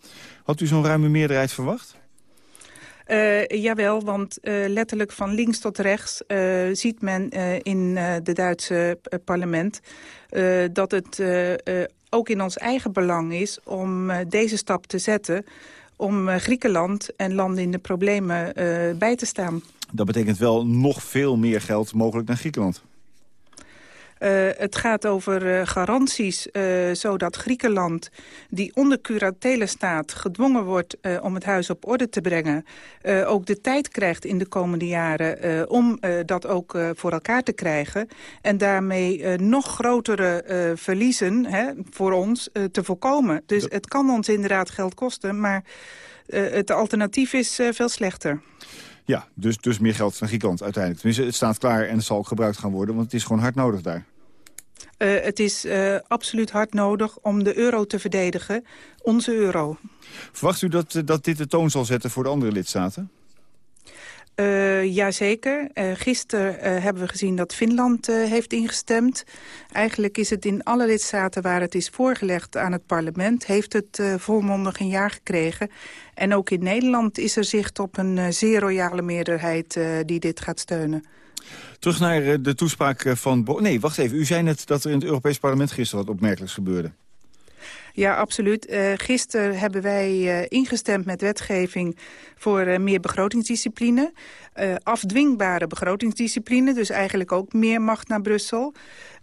Had u zo'n ruime meerderheid verwacht? Eh, jawel, want eh, letterlijk van links tot rechts eh, ziet men in eh, de Duitse parlement dat het ook in ons eigen belang is om deze stap te zetten om Griekenland en landen in de problemen bij te staan. Dat betekent wel nog veel meer geld mogelijk naar Griekenland. Eh, het gaat over eh, garanties, eh, zodat Griekenland, die onder curatele staat, gedwongen wordt om het huis op orde te brengen, ook de tijd krijgt in de komende jaren om dat ook voor elkaar te krijgen. En daarmee nog grotere verliezen hè, voor ons te voorkomen. Dus het kan ons inderdaad geld kosten, maar het alternatief is veel slechter. Ja, dus, dus meer geld naar Griekenland uiteindelijk. Tenminste, het staat klaar en het zal ook gebruikt gaan worden, want het is gewoon hard nodig daar. Eh, het is eh, absoluut hard nodig om de euro te verdedigen, onze euro. Verwacht u dat, eh, dat dit de toon zal zetten voor de andere lidstaten? Uh, jazeker. Uh, gisteren uh, hebben we gezien dat Finland heeft ingestemd. Eigenlijk is het in alle lidstaten waar het is voorgelegd aan het parlement... heeft het volmondig een jaar gekregen. En ook in Nederland is er zicht op een zeer royale meerderheid die dit gaat steunen. Terug naar uh, de toespraak van... Bo nee, wacht even. U zei net dat er in het Europees parlement gisteren wat opmerkelijks gebeurde. Ja, absoluut. Uh, gisteren hebben wij ingestemd met wetgeving voor meer begrotingsdiscipline. afdwingbare begrotingsdiscipline, dus eigenlijk ook meer macht naar Brussel.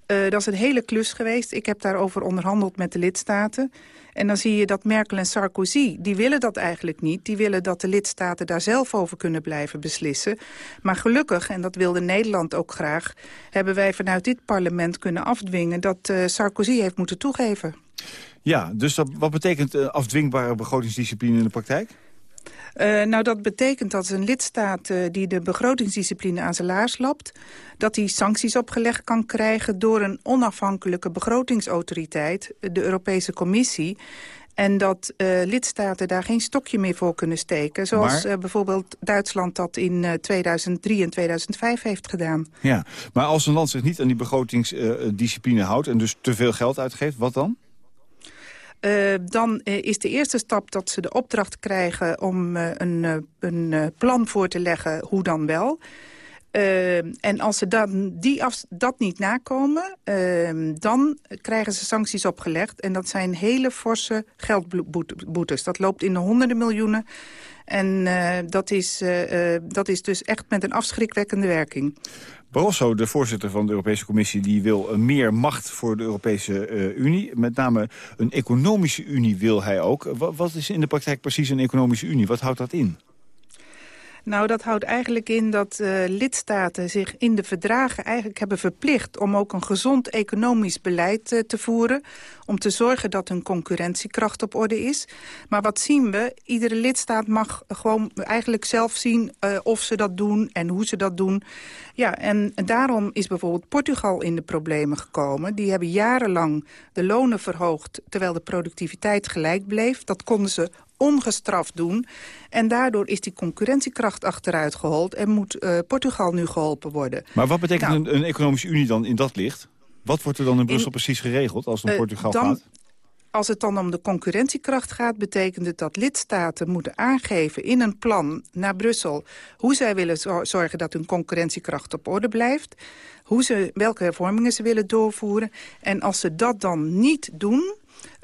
dat is een hele klus geweest. Ik heb daarover onderhandeld met de lidstaten. En dan zie je dat Merkel en Sarkozy, die willen dat eigenlijk niet. Die willen dat de lidstaten daar zelf over kunnen blijven beslissen. Maar gelukkig, en dat wilde Nederland ook graag... hebben wij vanuit dit parlement kunnen afdwingen dat Sarkozy heeft moeten toegeven. Ja, dus dat, wat betekent uh, afdwingbare begrotingsdiscipline in de praktijk? Uh, nou, dat betekent dat een lidstaat uh, die de begrotingsdiscipline aan zijn laars lapt... dat hij sancties opgelegd kan krijgen door een onafhankelijke begrotingsautoriteit... de Europese Commissie... En dat uh, lidstaten daar geen stokje meer voor kunnen steken. Zoals maar... uh, bijvoorbeeld Duitsland dat in uh, 2003 en 2005 heeft gedaan. Ja, maar als een land zich niet aan die begrotingsdiscipline houdt... en dus te veel geld uitgeeft, wat dan? Uh, dan uh, is de eerste stap dat ze de opdracht krijgen om uh, een, een plan voor te leggen, hoe dan wel. en als ze dan die af, dat niet nakomen, dan krijgen ze sancties opgelegd. En dat zijn hele forse geldboetes. Dat loopt in de honderden miljoenen. En dat, is, dat is dus echt met een afschrikwekkende werking. Barroso, de voorzitter van de Europese Commissie... die wil meer macht voor de Europese Unie. Met name een economische unie wil hij ook. Wat is in de praktijk precies een economische unie? Wat houdt dat in? Nou, dat houdt eigenlijk in dat uh, lidstaten zich in de verdragen eigenlijk hebben verplicht... om ook een gezond economisch beleid uh, te voeren. Om te zorgen dat hun concurrentiekracht op orde is. Maar wat zien we? Iedere lidstaat mag gewoon eigenlijk zelf zien uh, of ze dat doen en hoe ze dat doen. Ja, en daarom is bijvoorbeeld Portugal in de problemen gekomen. Die hebben jarenlang de lonen verhoogd terwijl de productiviteit gelijk bleef. Dat konden ze ongestraft doen. En daardoor is die concurrentiekracht achteruit gehold... en moet uh, Portugal nu geholpen worden. Maar wat betekent nou, een, een, economische unie dan in dat licht? Wat wordt er dan in Brussel in, precies geregeld als het om uh, Portugal dan, gaat? Als het dan om de concurrentiekracht gaat... betekent het dat lidstaten moeten aangeven in een plan naar Brussel... hoe zij willen zorgen dat hun concurrentiekracht op orde blijft. Hoe ze, welke hervormingen ze willen doorvoeren. En als ze dat dan niet doen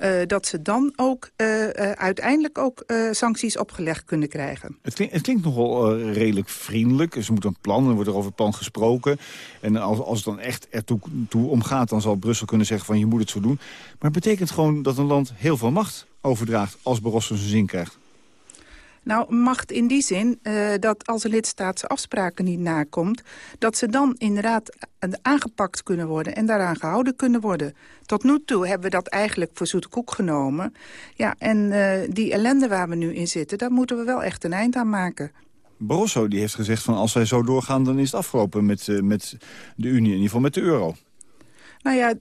uh, dat ze dan ook uh, uh, uiteindelijk ook sancties opgelegd kunnen krijgen. Het klinkt, het klinkt nogal redelijk vriendelijk. Ze moeten een plan, er wordt er over plan gesproken. En als, als het dan echt ertoe toe omgaat, dan zal Brussel kunnen zeggen van je moet het zo doen. Maar het betekent gewoon dat een land heel veel macht overdraagt als Barroso zijn zin krijgt. Nou, macht in die zin uh, dat als een lidstaat zijn afspraken niet nakomt... dat ze dan inderdaad aangepakt kunnen worden en daaraan gehouden kunnen worden. Tot nu toe hebben we dat eigenlijk voor zoete koek genomen. Ja, en uh, die ellende waar we nu in zitten, daar moeten we wel echt een eind aan maken. Barroso die heeft gezegd van als wij zo doorgaan... dan is het afgelopen met, uh, met de Unie, in ieder geval met de euro. Nou ja,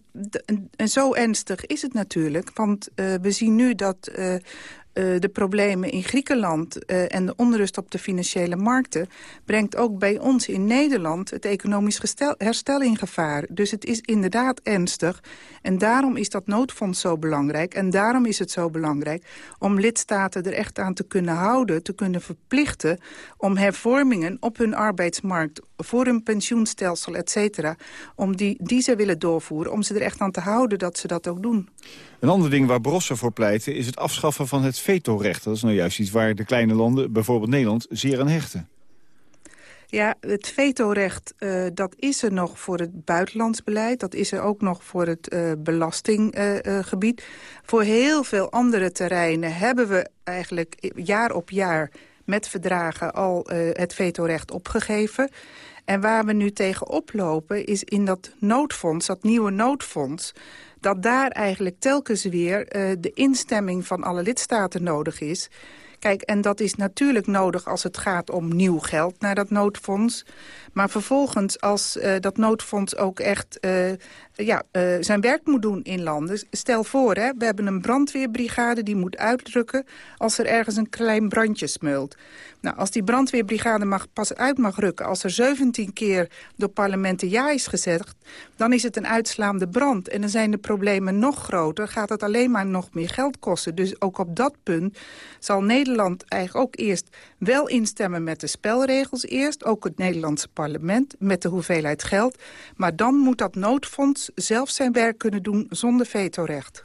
en zo ernstig is het natuurlijk. Want uh, we zien nu dat uh, uh, de problemen in Griekenland uh, en de onrust op de financiële markten... brengt ook bij ons in Nederland het economisch herstel in gevaar. Dus het is inderdaad ernstig. En daarom is dat noodfonds zo belangrijk. En daarom is het zo belangrijk om lidstaten er echt aan te kunnen houden... te kunnen verplichten om hervormingen op hun arbeidsmarkt... voor hun pensioenstelsel, et cetera... om die, die ze willen doorvoeren, om ze er echt aan te houden dat ze dat ook doen. Een ander ding waar Brossen voor pleitte is het afschaffen van het vetorecht. Dat is nou juist iets waar de kleine landen, bijvoorbeeld Nederland, zeer aan hechten. Ja, het vetorecht, uh, dat is er nog voor het buitenlands beleid. Dat is er ook nog voor het uh, belastinggebied. Voor heel veel andere terreinen hebben we eigenlijk jaar op jaar... met verdragen al het vetorecht opgegeven. En waar we nu tegen oplopen is in dat noodfonds, dat nieuwe noodfonds dat daar eigenlijk telkens weer uh, de instemming van alle lidstaten nodig is. Kijk, en dat is natuurlijk nodig als het gaat om nieuw geld naar dat noodfonds. Maar vervolgens, als uh, dat noodfonds ook echt uh, ja, uh, zijn werk moet doen in landen... stel voor, hè, we hebben een brandweerbrigade die moet uitdrukken... als er ergens een klein brandje smeult. Nou, als die brandweerbrigade mag, pas uit mag rukken... als er 17 keer door parlementen ja is gezegd... dan is het een uitslaande brand. En dan zijn de problemen nog groter. Gaat het alleen maar nog meer geld kosten. Dus ook op dat punt zal Nederland eigenlijk ook eerst... wel instemmen met de spelregels eerst. Ook het Nederlandse parlement met de hoeveelheid geld. Maar dan moet dat noodfonds zelf zijn werk kunnen doen zonder vetorecht.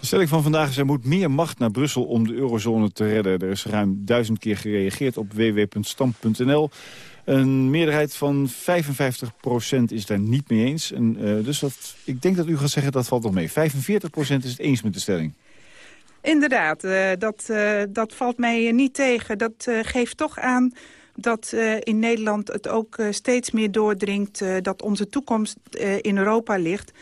De stelling van vandaag is er moet meer macht naar Brussel om de eurozone te redden. Er is ruim duizend keer gereageerd op www.stam.nl. Een meerderheid van 55% is daar niet mee eens. En, uh, dus dat, ik denk dat u gaat zeggen dat valt nog mee. 45% is het eens met de stelling. Inderdaad, uh, dat, uh, dat valt mij niet tegen. Dat geeft toch aan dat uh, in Nederland het ook uh, steeds meer doordringt... Uh, dat onze toekomst in Europa ligt...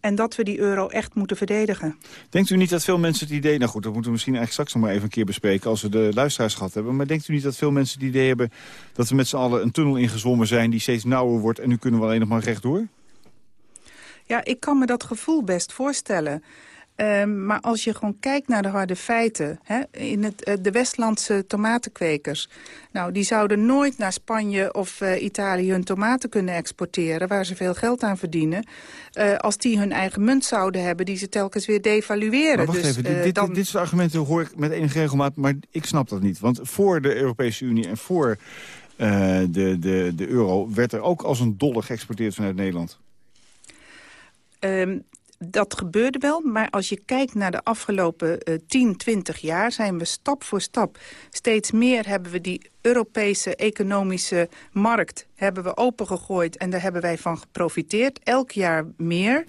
En dat we die euro echt moeten verdedigen. Denkt u niet dat veel mensen het idee... Nou goed, dat moeten we misschien eigenlijk straks nog maar even een keer bespreken... als we de luisteraars gehad hebben. Maar denkt u niet dat veel mensen het idee hebben... dat we met z'n allen een tunnel ingezwommen zijn... die steeds nauwer wordt en nu kunnen we alleen nog maar rechtdoor? Ja, ik kan me dat gevoel best voorstellen. Um, maar als je gewoon kijkt naar de harde feiten... Hè, in het, uh, de Westlandse tomatenkwekers... nou, die zouden nooit naar Spanje of uh, Italië hun tomaten kunnen exporteren... waar ze veel geld aan verdienen... Uh, als die hun eigen munt zouden hebben... die ze telkens weer devalueren. Maar wacht dus, even, dit, dit, dan... dit soort argumenten hoor ik met enige regelmaat... maar ik snap dat niet. Want voor de Europese Unie en voor de, de, de euro... werd er ook als een dolle geëxporteerd vanuit Nederland. Um, dat gebeurde wel, maar als je kijkt naar de afgelopen uh, 10, 20 jaar... zijn we stap voor stap steeds meer hebben we die Europese economische markt hebben we opengegooid en daar hebben wij van geprofiteerd. Elk jaar meer.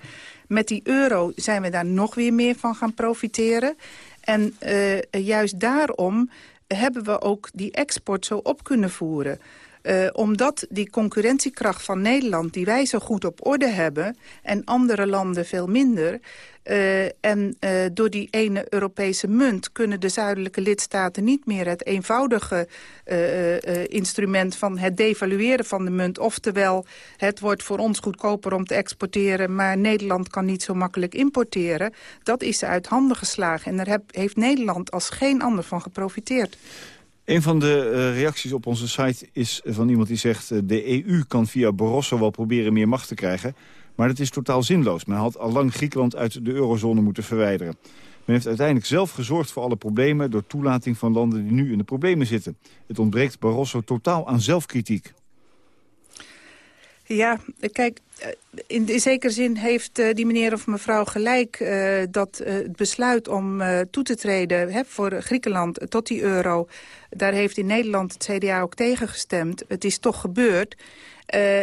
Met die euro zijn we daar nog weer meer van gaan profiteren. En uh, juist daarom hebben we ook die export zo op kunnen voeren. Uh, omdat die concurrentiekracht van Nederland, die wij zo goed op orde hebben... en andere landen veel minder... Uh, en uh, door die ene Europese munt kunnen de zuidelijke lidstaten niet meer het eenvoudige instrument van het devalueren van de munt. Oftewel, het wordt voor ons goedkoper om te exporteren, maar Nederland kan niet zo makkelijk importeren. Dat is uit handen geslagen en daar heeft Nederland als geen ander van geprofiteerd. Een van de uh, reacties op onze site is van iemand die zegt... Uh, de EU kan via Barroso wel proberen meer macht te krijgen... maar dat is totaal zinloos. Men had al lang Griekenland uit de eurozone moeten verwijderen. Men heeft uiteindelijk zelf gezorgd voor alle problemen... door toelating van landen die nu in de problemen zitten. Het ontbreekt Barroso totaal aan zelfkritiek. Ja, kijk, in de zekere zin heeft uh, die meneer of mevrouw gelijk... Uh, dat het besluit om toe te treden hè, voor Griekenland tot die euro... daar heeft in Nederland het CDA ook tegen gestemd. Het is toch gebeurd.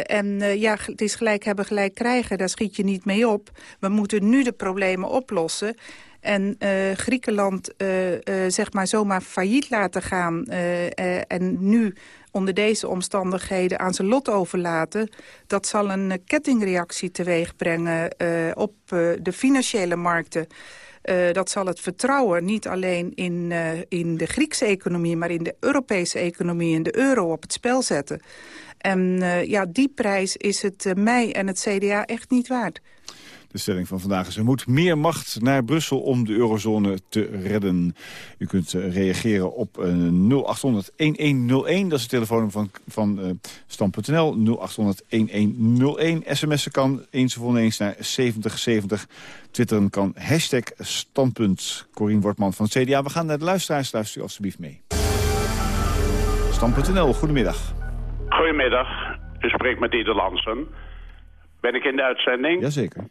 en ja, het is gelijk hebben, gelijk krijgen. Daar schiet je niet mee op. We moeten nu de problemen oplossen. En Griekenland zeg maar zomaar failliet laten gaan... en nu onder deze omstandigheden aan zijn lot overlaten... dat zal een eh, kettingreactie teweeg brengen uh, op uh, de financiële markten. Dat zal het vertrouwen niet alleen in, in de Griekse economie... maar in de Europese economie en de euro op het spel zetten. En ja, die prijs is het mij en het CDA echt niet waard. De stelling van vandaag is er moet meer macht naar Brussel om de eurozone te redden. U kunt uh, reageren op uh, 0800-1101. Dat is het telefoonnummer van, van uh, Stam.nl. 0800-1101. SMS'en kan eens of oneens naar 7070. Twitteren kan hashtag standpunt. Corien Wortman van het CDA. We gaan naar de luisteraars. Luister u alstublieft mee. Stam.nl, goedemiddag. Goedemiddag. U spreekt met Ieder Lansen. Ben ik in de uitzending? Jazeker.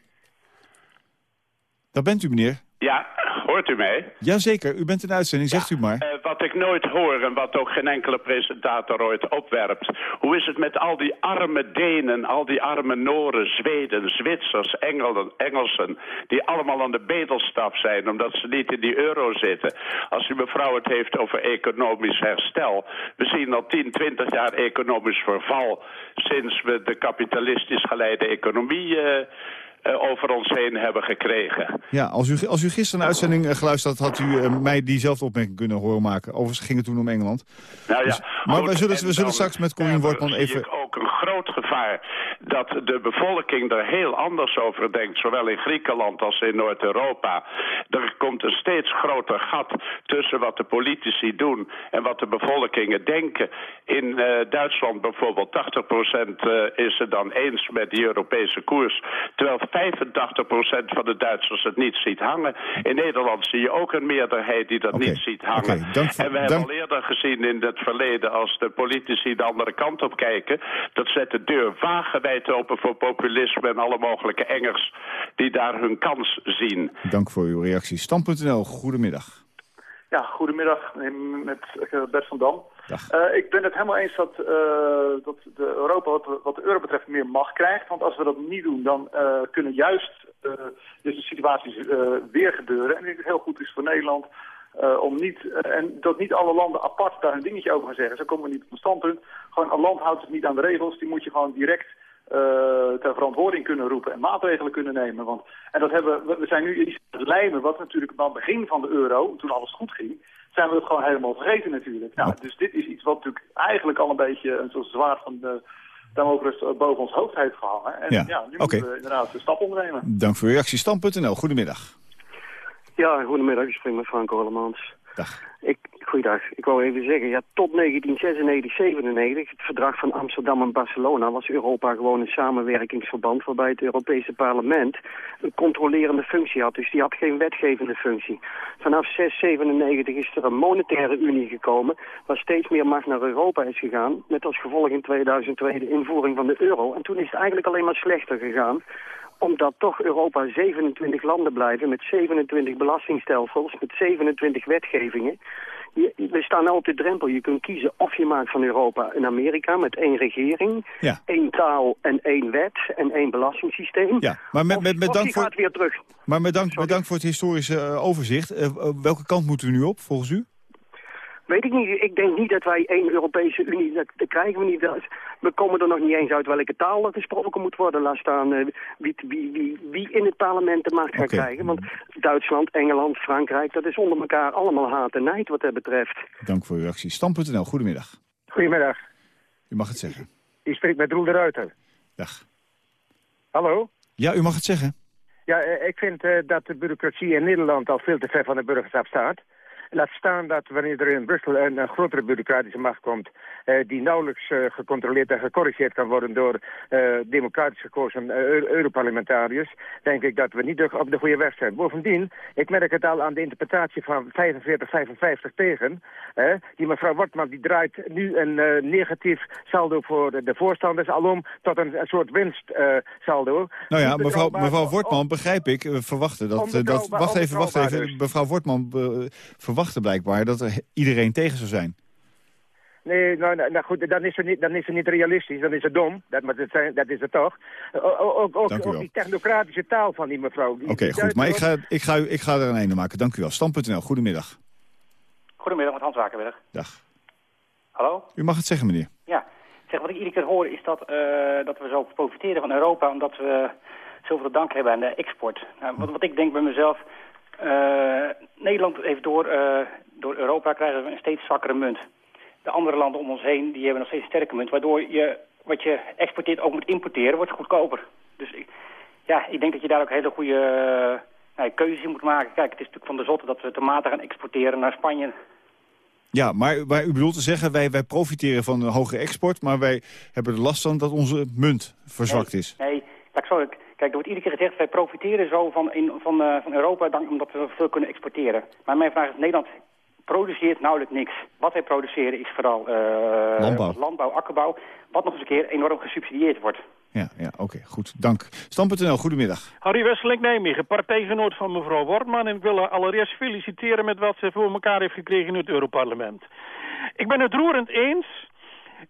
Daar bent u, meneer. Ja, hoort u mij? Jazeker, u bent in de uitzending, zegt ja, u maar. Uh, wat ik nooit hoor en wat ook geen enkele presentator ooit opwerpt. Hoe is het met al die arme Denen, al die arme Noren, Zweden, Zwitsers, Engelen, Engelsen... die allemaal aan de bedelstaf zijn omdat ze niet in die euro zitten. Als u mevrouw het heeft over economisch herstel... we zien al 10, 20 jaar economisch verval... sinds we de kapitalistisch geleide economie... Uh, over ons heen hebben gekregen. Ja, als u, als u gisteren een uitzending uh, geluisterd had... had u uh, mij diezelfde opmerking kunnen horen maken. Overigens ging het toen om Engeland. Nou ja, dus, maar goed, we zullen, we zullen straks met Corien Wortman even... Ook een groot gevaar dat de bevolking er heel anders over denkt. Zowel in Griekenland als in Noord-Europa. Er komt een steeds groter gat tussen wat de politici doen... en wat de bevolkingen denken. In Duitsland bijvoorbeeld 80% is het dan eens met die Europese koers. Terwijl 85% van de Duitsers het niet ziet hangen. In Nederland zie je ook een meerderheid die dat okay. niet ziet hangen. Okay, en we hebben al eerder gezien in het verleden... als de politici de andere kant op kijken... dat zet de deur wagenwijd open voor populisme... en alle mogelijke engers die daar hun kans zien. Dank voor uw reactie. Stam.nl, goedemiddag. Ja, goedemiddag met Bert van Dam. Uh, ik ben het helemaal eens dat, uh, dat de Europa wat, wat de euro betreft meer macht krijgt. Want als we dat niet doen, dan uh, kunnen juist deze situaties weer gebeuren. En ik denk dat het heel goed is voor Nederland om niet... en dat niet alle landen apart daar een dingetje over gaan zeggen. Zo komen we niet op een standpunt. Gewoon een land houdt zich niet aan de regels. Die moet je gewoon direct ter verantwoording kunnen roepen en maatregelen kunnen nemen. Want, en dat hebben we, we zijn nu in die lijmen, wat natuurlijk aan het begin van de euro, toen alles goed ging, zijn we het gewoon helemaal vergeten natuurlijk. Nou, dus dit is iets wat natuurlijk eigenlijk al een beetje een soort zwaard van de Damocles boven ons hoofd heeft gehangen. En ja, ja nu okay. moeten we inderdaad een stap ondernemen. Dank voor uw reactie. Stam.nl, goedemiddag. Ja, goedemiddag. Ik spreek met Frank Orlemans. Dag. Ik, goeiedag. Ik wou even zeggen, ja, tot 1996, 97, het verdrag van Amsterdam en Barcelona, was Europa gewoon een samenwerkingsverband waarbij het Europese parlement een controlerende functie had. Dus die had geen wetgevende functie. Vanaf 6, 97 is er een monetaire unie gekomen, waar steeds meer macht naar Europa is gegaan, met als gevolg in 2002 de invoering van de euro. En toen is het eigenlijk alleen maar slechter gegaan. omdat toch Europa 27 landen blijven met 27 belastingstelsels, met 27 wetgevingen. We staan nou op de drempel. Je kunt kiezen of je maakt van Europa een Amerika met één regering, Ja. één taal en één wet en één belastingssysteem. Ja, maar met, met, dank voor, gaat weer terug. maar met dank, met dank voor het historische eh, overzicht. Eh, eh, welke kant moeten we nu op, volgens u? Weet ik niet. Ik denk niet dat wij één Europese Unie, dat, dat krijgen we niet. Dat- We komen er nog niet eens uit welke taal er gesproken moet worden. Laat staan eh, wie, wie, wie, wie in het parlement de macht gaat krijgen. Want Duitsland, Engeland, Frankrijk, dat is onder elkaar allemaal haat en nijd wat dat betreft. Dank voor uw reactie. Stam.nl, goedemiddag. Goedemiddag. U mag het zeggen. U spreekt met Roel de Ruiter. Dag. Hallo? Ja, u mag het zeggen. Ja, eh, ik vind eh, dat de bureaucratie in Nederland al veel te ver van de burgers afstaat. Laat staan dat wanneer er in Brussel een, een grotere bureaucratische macht komt... eh, die nauwelijks eh, gecontroleerd en gecorrigeerd kan worden door eh, democratisch gekozen Eu- Europarlementariërs... denk ik dat we niet op de goede weg zijn. Bovendien, ik merk het al aan de interpretatie van 45, 55 tegen. die mevrouw Wortman die draait nu een negatief saldo voor de, de voorstanders... alom tot een, soort winstsaldo. saldo. Nou ja, mevrouw, mevrouw Wortman, begrijp ik, eh, verwachten dat... dat wacht even, wacht even. dus. Mevrouw Wortman verwachtte blijkbaar dat er iedereen tegen zou zijn. Nee, nou, nou, nou goed, dan is, het niet, dan is het niet realistisch, dan is het dom. Dat, maar dat, zijn, dat is het toch. O- Ook, ook, Dank ook die technocratische taal van die mevrouw. Oké, goed. Maar ik ga, ik, ga, u- ik ga er een einde maken. Dank u wel. Stam.nl, goedemiddag. Goedemiddag, met Hans Wakenberg. Dag. Hallo? U mag het zeggen, meneer. Ja. Zeg, wat ik iedere keer hoor is dat, eh, dat we zo profiteren van Europa omdat we zoveel te danken hebben aan de export. Nou, wat, wat ik denk bij mezelf, eh, Nederland heeft door, eh, door Europa krijgen we een steeds zwakkere munt. De andere landen om ons heen die hebben nog steeds een sterke munt, waardoor je wat je exporteert ook moet importeren, wordt goedkoper. Dus ik, ja, ik denk dat je daar ook hele goede eh, nou, keuzes in moet maken. Kijk, het is natuurlijk van de zotte dat we tomaten gaan exporteren naar Spanje. Ja, maar, maar u bedoelt te zeggen, wij, wij profiteren van een hoge export... maar wij hebben er last van dat onze munt verzwakt is. Nee, kijk, zo, kijk, er wordt iedere keer gezegd, wij profiteren zo van, in, van, eh, van Europa dank, omdat we veel kunnen exporteren. Maar mijn vraag is, Nederland produceert nauwelijks niks. Wat wij produceren is vooral eh, Landbouw. landbouw, akkerbouw, wat nog eens een keer enorm gesubsidieerd wordt. Ja, ja oké, goed. Dank. Stam.nl, goedemiddag. Harry Wesseling Nijmegen, partijgenoot van mevrouw Wortman. En ik wil haar allereerst feliciteren met wat ze voor elkaar heeft gekregen in het Europarlement. Ik ben het roerend eens.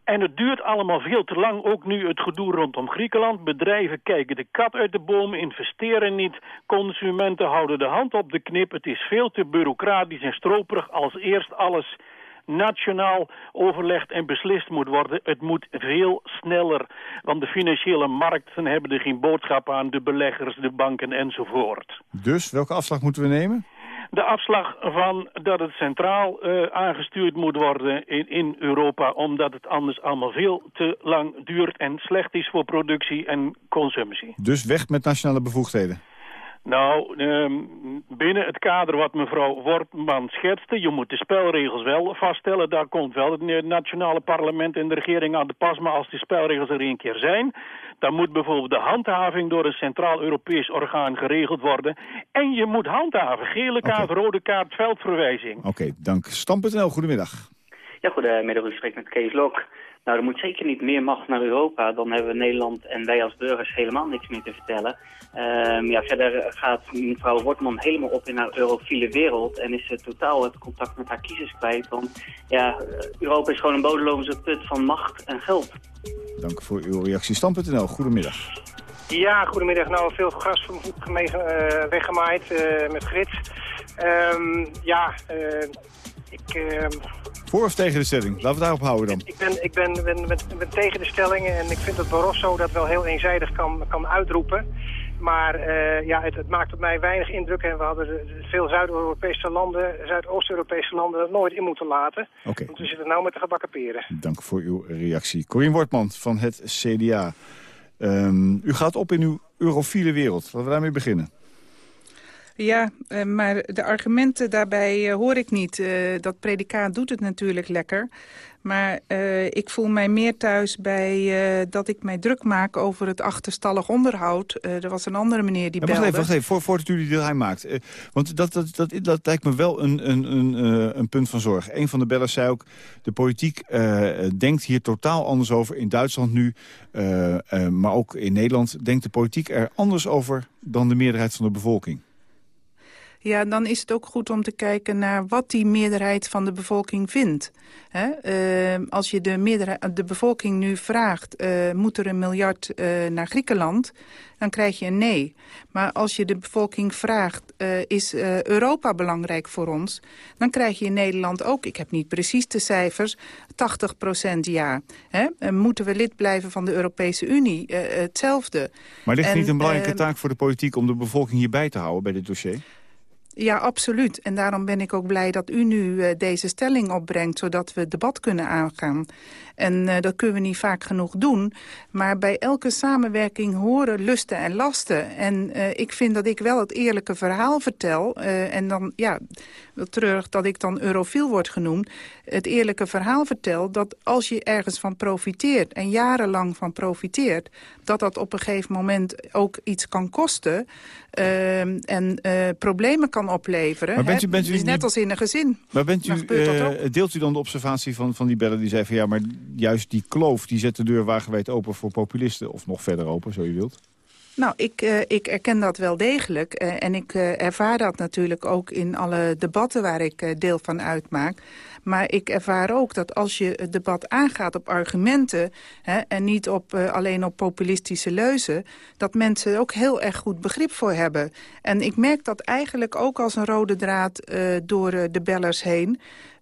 En het duurt allemaal veel te lang, ook nu het gedoe rondom Griekenland. Bedrijven kijken de kat uit de boom, investeren niet. Consumenten houden de hand op de knip. Het is veel te bureaucratisch en stroperig als eerst alles nationaal overlegd en beslist moet worden. Het moet veel sneller, want de financiële markten hebben er geen boodschap aan, de beleggers, de banken enzovoort. Dus, welke afslag moeten we nemen? De afslag van dat het centraal eh, aangestuurd moet worden in, in Europa... omdat het anders allemaal veel te lang duurt en slecht is voor productie en consumptie. Dus weg met nationale bevoegdheden. Nou, ehm, binnen het kader wat mevrouw Wortman schetste... je moet de spelregels wel vaststellen. Daar komt wel het nationale parlement en de regering aan de pas. Maar als die spelregels er een keer zijn... dan moet bijvoorbeeld de handhaving door een centraal Europees orgaan geregeld worden. En je moet handhaven. Gele kaart, rode kaart, veldverwijzing. Oké, dank. Stam.nl, goedemiddag. Ja, goedemiddag. U spreekt met Kees Lok. Nou, er moet zeker niet meer macht naar Europa. Dan hebben we Nederland en wij als burgers helemaal niks meer te vertellen. Ehm, ja, verder gaat mevrouw Wortman helemaal op in haar eurofiele wereld... en is ze totaal het contact met haar kiezers kwijt. Want ja, Europa is gewoon een bodeloze put van macht en geld. Dank voor uw reactie. Stam.nl, goedemiddag. Ja, goedemiddag. Nou, veel gras van voet eh, weggemaaid eh, met grits. Ehm, ja, eh, ik, ehm, Voor of tegen de stelling? Laten we daarop houden dan. ik, ben, ik ben, ben, ben, ben tegen de stellingen en ik vind dat Barroso dat wel heel eenzijdig kan, kan uitroepen. Maar eh, ja, het, het maakt op mij weinig indruk en we hadden de- de- veel Zuid-Europese landen, Zuidoost-Europese landen dat nooit in moeten laten. Oké. Want we zitten nou met de gebakken peren. Dank voor uw reactie. Corien Wortman van het CDA. Ehm, u gaat op in uw eurofiele wereld. Laten we daarmee beginnen. Ja, uh, maar de argumenten daarbij uh, hoor ik niet. Uh, dat predicaat doet het natuurlijk lekker. Maar uh, ik voel mij meer thuis bij uh, dat ik mij druk maak over het achterstallig onderhoud. Uh, er was een andere meneer die ja, belde. Wacht even, wacht even voor, voordat u die hij maakt. want dat, dat, dat, dat lijkt me wel een, een, een, een punt van zorg. Een van de bellers zei ook, de politiek denkt hier totaal anders over. In Duitsland nu, maar ook in Nederland, denkt de politiek er anders over dan de meerderheid van de bevolking. Ja, dan is het ook goed om te kijken naar wat die meerderheid van de bevolking vindt. He? Uh, als je de, meerderheid, de bevolking nu vraagt, uh, moet er een miljard uh, naar Griekenland, dan krijg je een nee. Maar als je de bevolking vraagt, is Europa belangrijk voor ons, dan krijg je in Nederland ook, ik heb niet precies de cijfers, 80% ja. Moeten we lid blijven van de Europese Unie? hetzelfde. Maar ligt en, niet een belangrijke taak voor de politiek om de bevolking hierbij te houden bij dit dossier? Ja, absoluut. En daarom ben ik ook blij dat u nu uh, deze stelling opbrengt... zodat we het debat kunnen aangaan. En uh, dat kunnen we niet vaak genoeg doen. Maar bij elke samenwerking horen lusten en lasten. En uh, ik vind dat ik wel het eerlijke verhaal vertel. en dan, ja, wel treurig dat ik dan eurofiel word genoemd. Het eerlijke verhaal vertel dat als je ergens van profiteert... en jarenlang van profiteert... dat dat op een gegeven moment ook iets kan kosten... en problemen kan opleveren. Maar bent u, bent u net als in een gezin. Maar bent u, uh, deelt u dan de observatie van, van die bellen die zei van... ja, maar juist die kloof die zet de deur wagenwijd open voor populisten... of nog verder open, zo je wilt? Nou, ik, uh, ik erken dat wel degelijk. Uh, en ik uh, ervaar dat natuurlijk ook in alle debatten waar ik deel van uitmaak. Maar ik ervaar ook dat als je het debat aangaat op argumenten... Hè, en niet op, alleen op populistische leuzen... dat mensen ook heel erg goed begrip voor hebben. En ik merk dat eigenlijk ook als een rode draad door de bellers heen...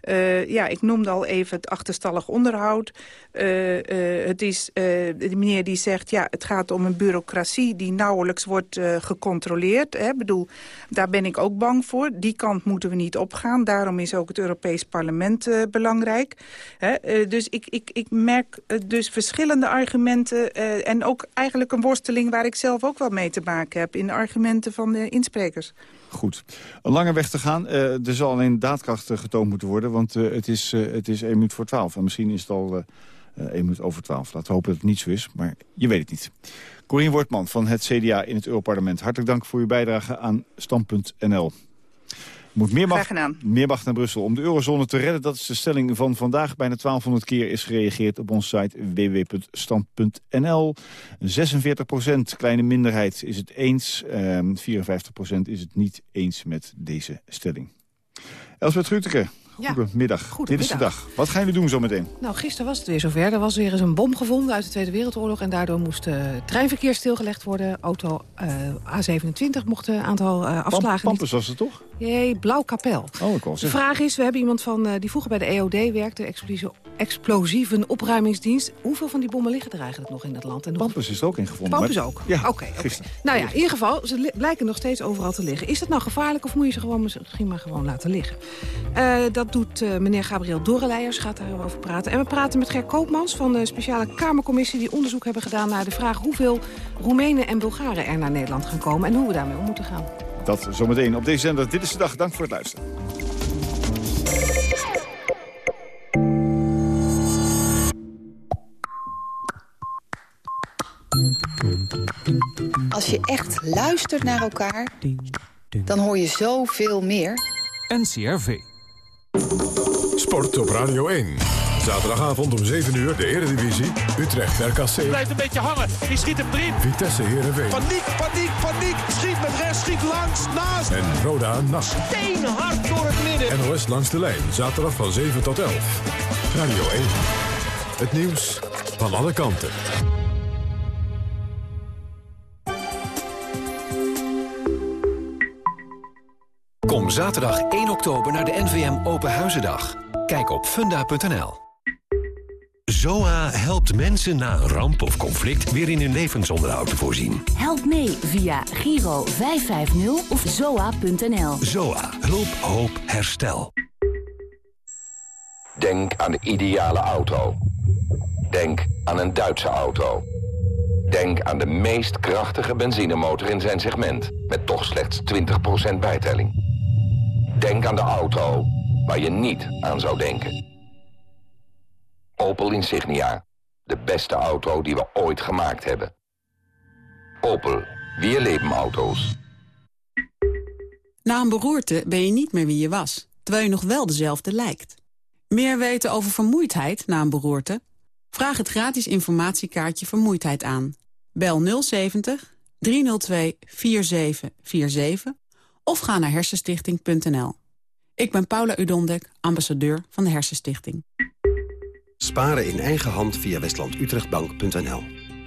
Uh, ja, ik noemde al even het achterstallig onderhoud. Uh, uh, het is de meneer die zegt, ja, het gaat om een bureaucratie die nauwelijks wordt gecontroleerd. Hè. bedoel, daar ben ik ook bang voor. Die kant moeten we niet opgaan. Daarom is ook het Europees Parlement belangrijk. Hè. dus ik, ik, ik merk dus verschillende argumenten en ook eigenlijk een worsteling waar ik zelf ook wel mee te maken heb in de argumenten van de insprekers. Goed. Een lange weg te gaan. Uh, er zal alleen daadkracht getoond moeten worden, want uh, het, is, uh, het is 1 minuut voor 12. En misschien is het al 1 minuut over 12. Laten we hopen dat het niet zo is, maar je weet het niet. Corien Wortman van het CDA in het Europarlement. Hartelijk dank voor uw bijdrage aan Stand.nl. Moet meer macht, meer macht naar Brussel om de eurozone te redden. Dat is de stelling van vandaag. Bijna 1200 keer is gereageerd op onze site www.stand.nl. 46 procent, kleine minderheid, is het eens. Uh, 54 procent is het niet eens met deze stelling. Elsbeth Gruteke, Goedemiddag. Dit is de dag. Wat gaan jullie doen zometeen? Nou, gisteren was het weer zover. Er was weer eens een bom gevonden uit de Tweede Wereldoorlog... en daardoor moest uh, treinverkeer stilgelegd worden. Auto uh, A27 mocht een aantal uh, afslagen... Pampus was het toch? Jee, Blauw Kapel. Oh, ik de vraag is, we hebben iemand van, die vroeger bij de EOD werkte... explosieve opruimingsdienst. Hoeveel van die bommen liggen er eigenlijk nog in het land? En Pampus is er ook in gevonden. Pampus ook? Ja, Oké. Okay, okay. Nou ja, in ieder geval, ze blijken nog steeds overal te liggen. Is dat nou gevaarlijk of moet je ze gewoon misschien maar gewoon laten liggen? dat doet meneer Gabriel Dorreleijers gaat daarover praten. En we praten met Ger Koopmans van de speciale Kamercommissie... die onderzoek hebben gedaan naar de vraag hoeveel Roemenen en Bulgaren er naar Nederland gaan komen... en hoe we daarmee om moeten gaan. Dat zometeen op deze zender. Dit is de dag. Dank voor het luisteren. Als je echt luistert naar elkaar, dan hoor je zoveel meer. NCRV. Sport op Radio 1. Zaterdagavond om 7 uur de Eredivisie. Utrecht RKC. Blijft een beetje hangen. Die schiet hem erin. Vitesse Heerenveen. Paniek, paniek, paniek. Schiet met rechts, schiet langs, naast. En Roda NAC. Steenhard door het midden. NOS langs de lijn. Zaterdag van 7 tot 11. Radio 1. Het nieuws van alle kanten. Zaterdag 1 oktober naar de NVM Open Huizendag. Kijk op funda.nl. ZOA helpt mensen na een ramp of conflict weer in hun levensonderhoud te voorzien. Help mee via Giro 550 of zoa.nl. ZOA. Hulp, hoop, herstel. Denk aan de ideale auto. Denk aan een Duitse auto. Denk aan de meest krachtige benzinemotor in zijn segment. Met toch slechts 20% bijtelling. Denk aan de auto waar je niet aan zou denken. Opel Insignia. De beste auto die we ooit gemaakt hebben. Opel. Weer leven auto's. Na een beroerte ben je niet meer wie je was, terwijl je nog wel dezelfde lijkt. Meer weten over vermoeidheid na een beroerte? Vraag het gratis informatiekaartje Vermoeidheid aan. Bel 070 302 4747 of ga naar hersenstichting.nl. Ik ben Paula Udondek, ambassadeur van de Hersenstichting. Sparen in eigen hand via westlandutrechtbank.nl.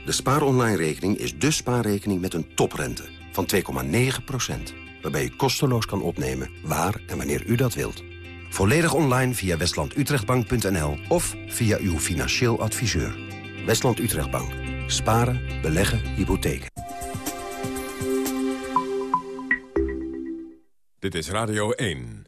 De spaaronline-rekening is de spaarrekening met een toprente van 2,9% waarbij u kosteloos kan opnemen waar en wanneer u dat wilt. Volledig online via westlandutrechtbank.nl of via uw financieel adviseur. Westland Utrechtbank. Sparen, beleggen, hypotheken. Dit is Radio 1.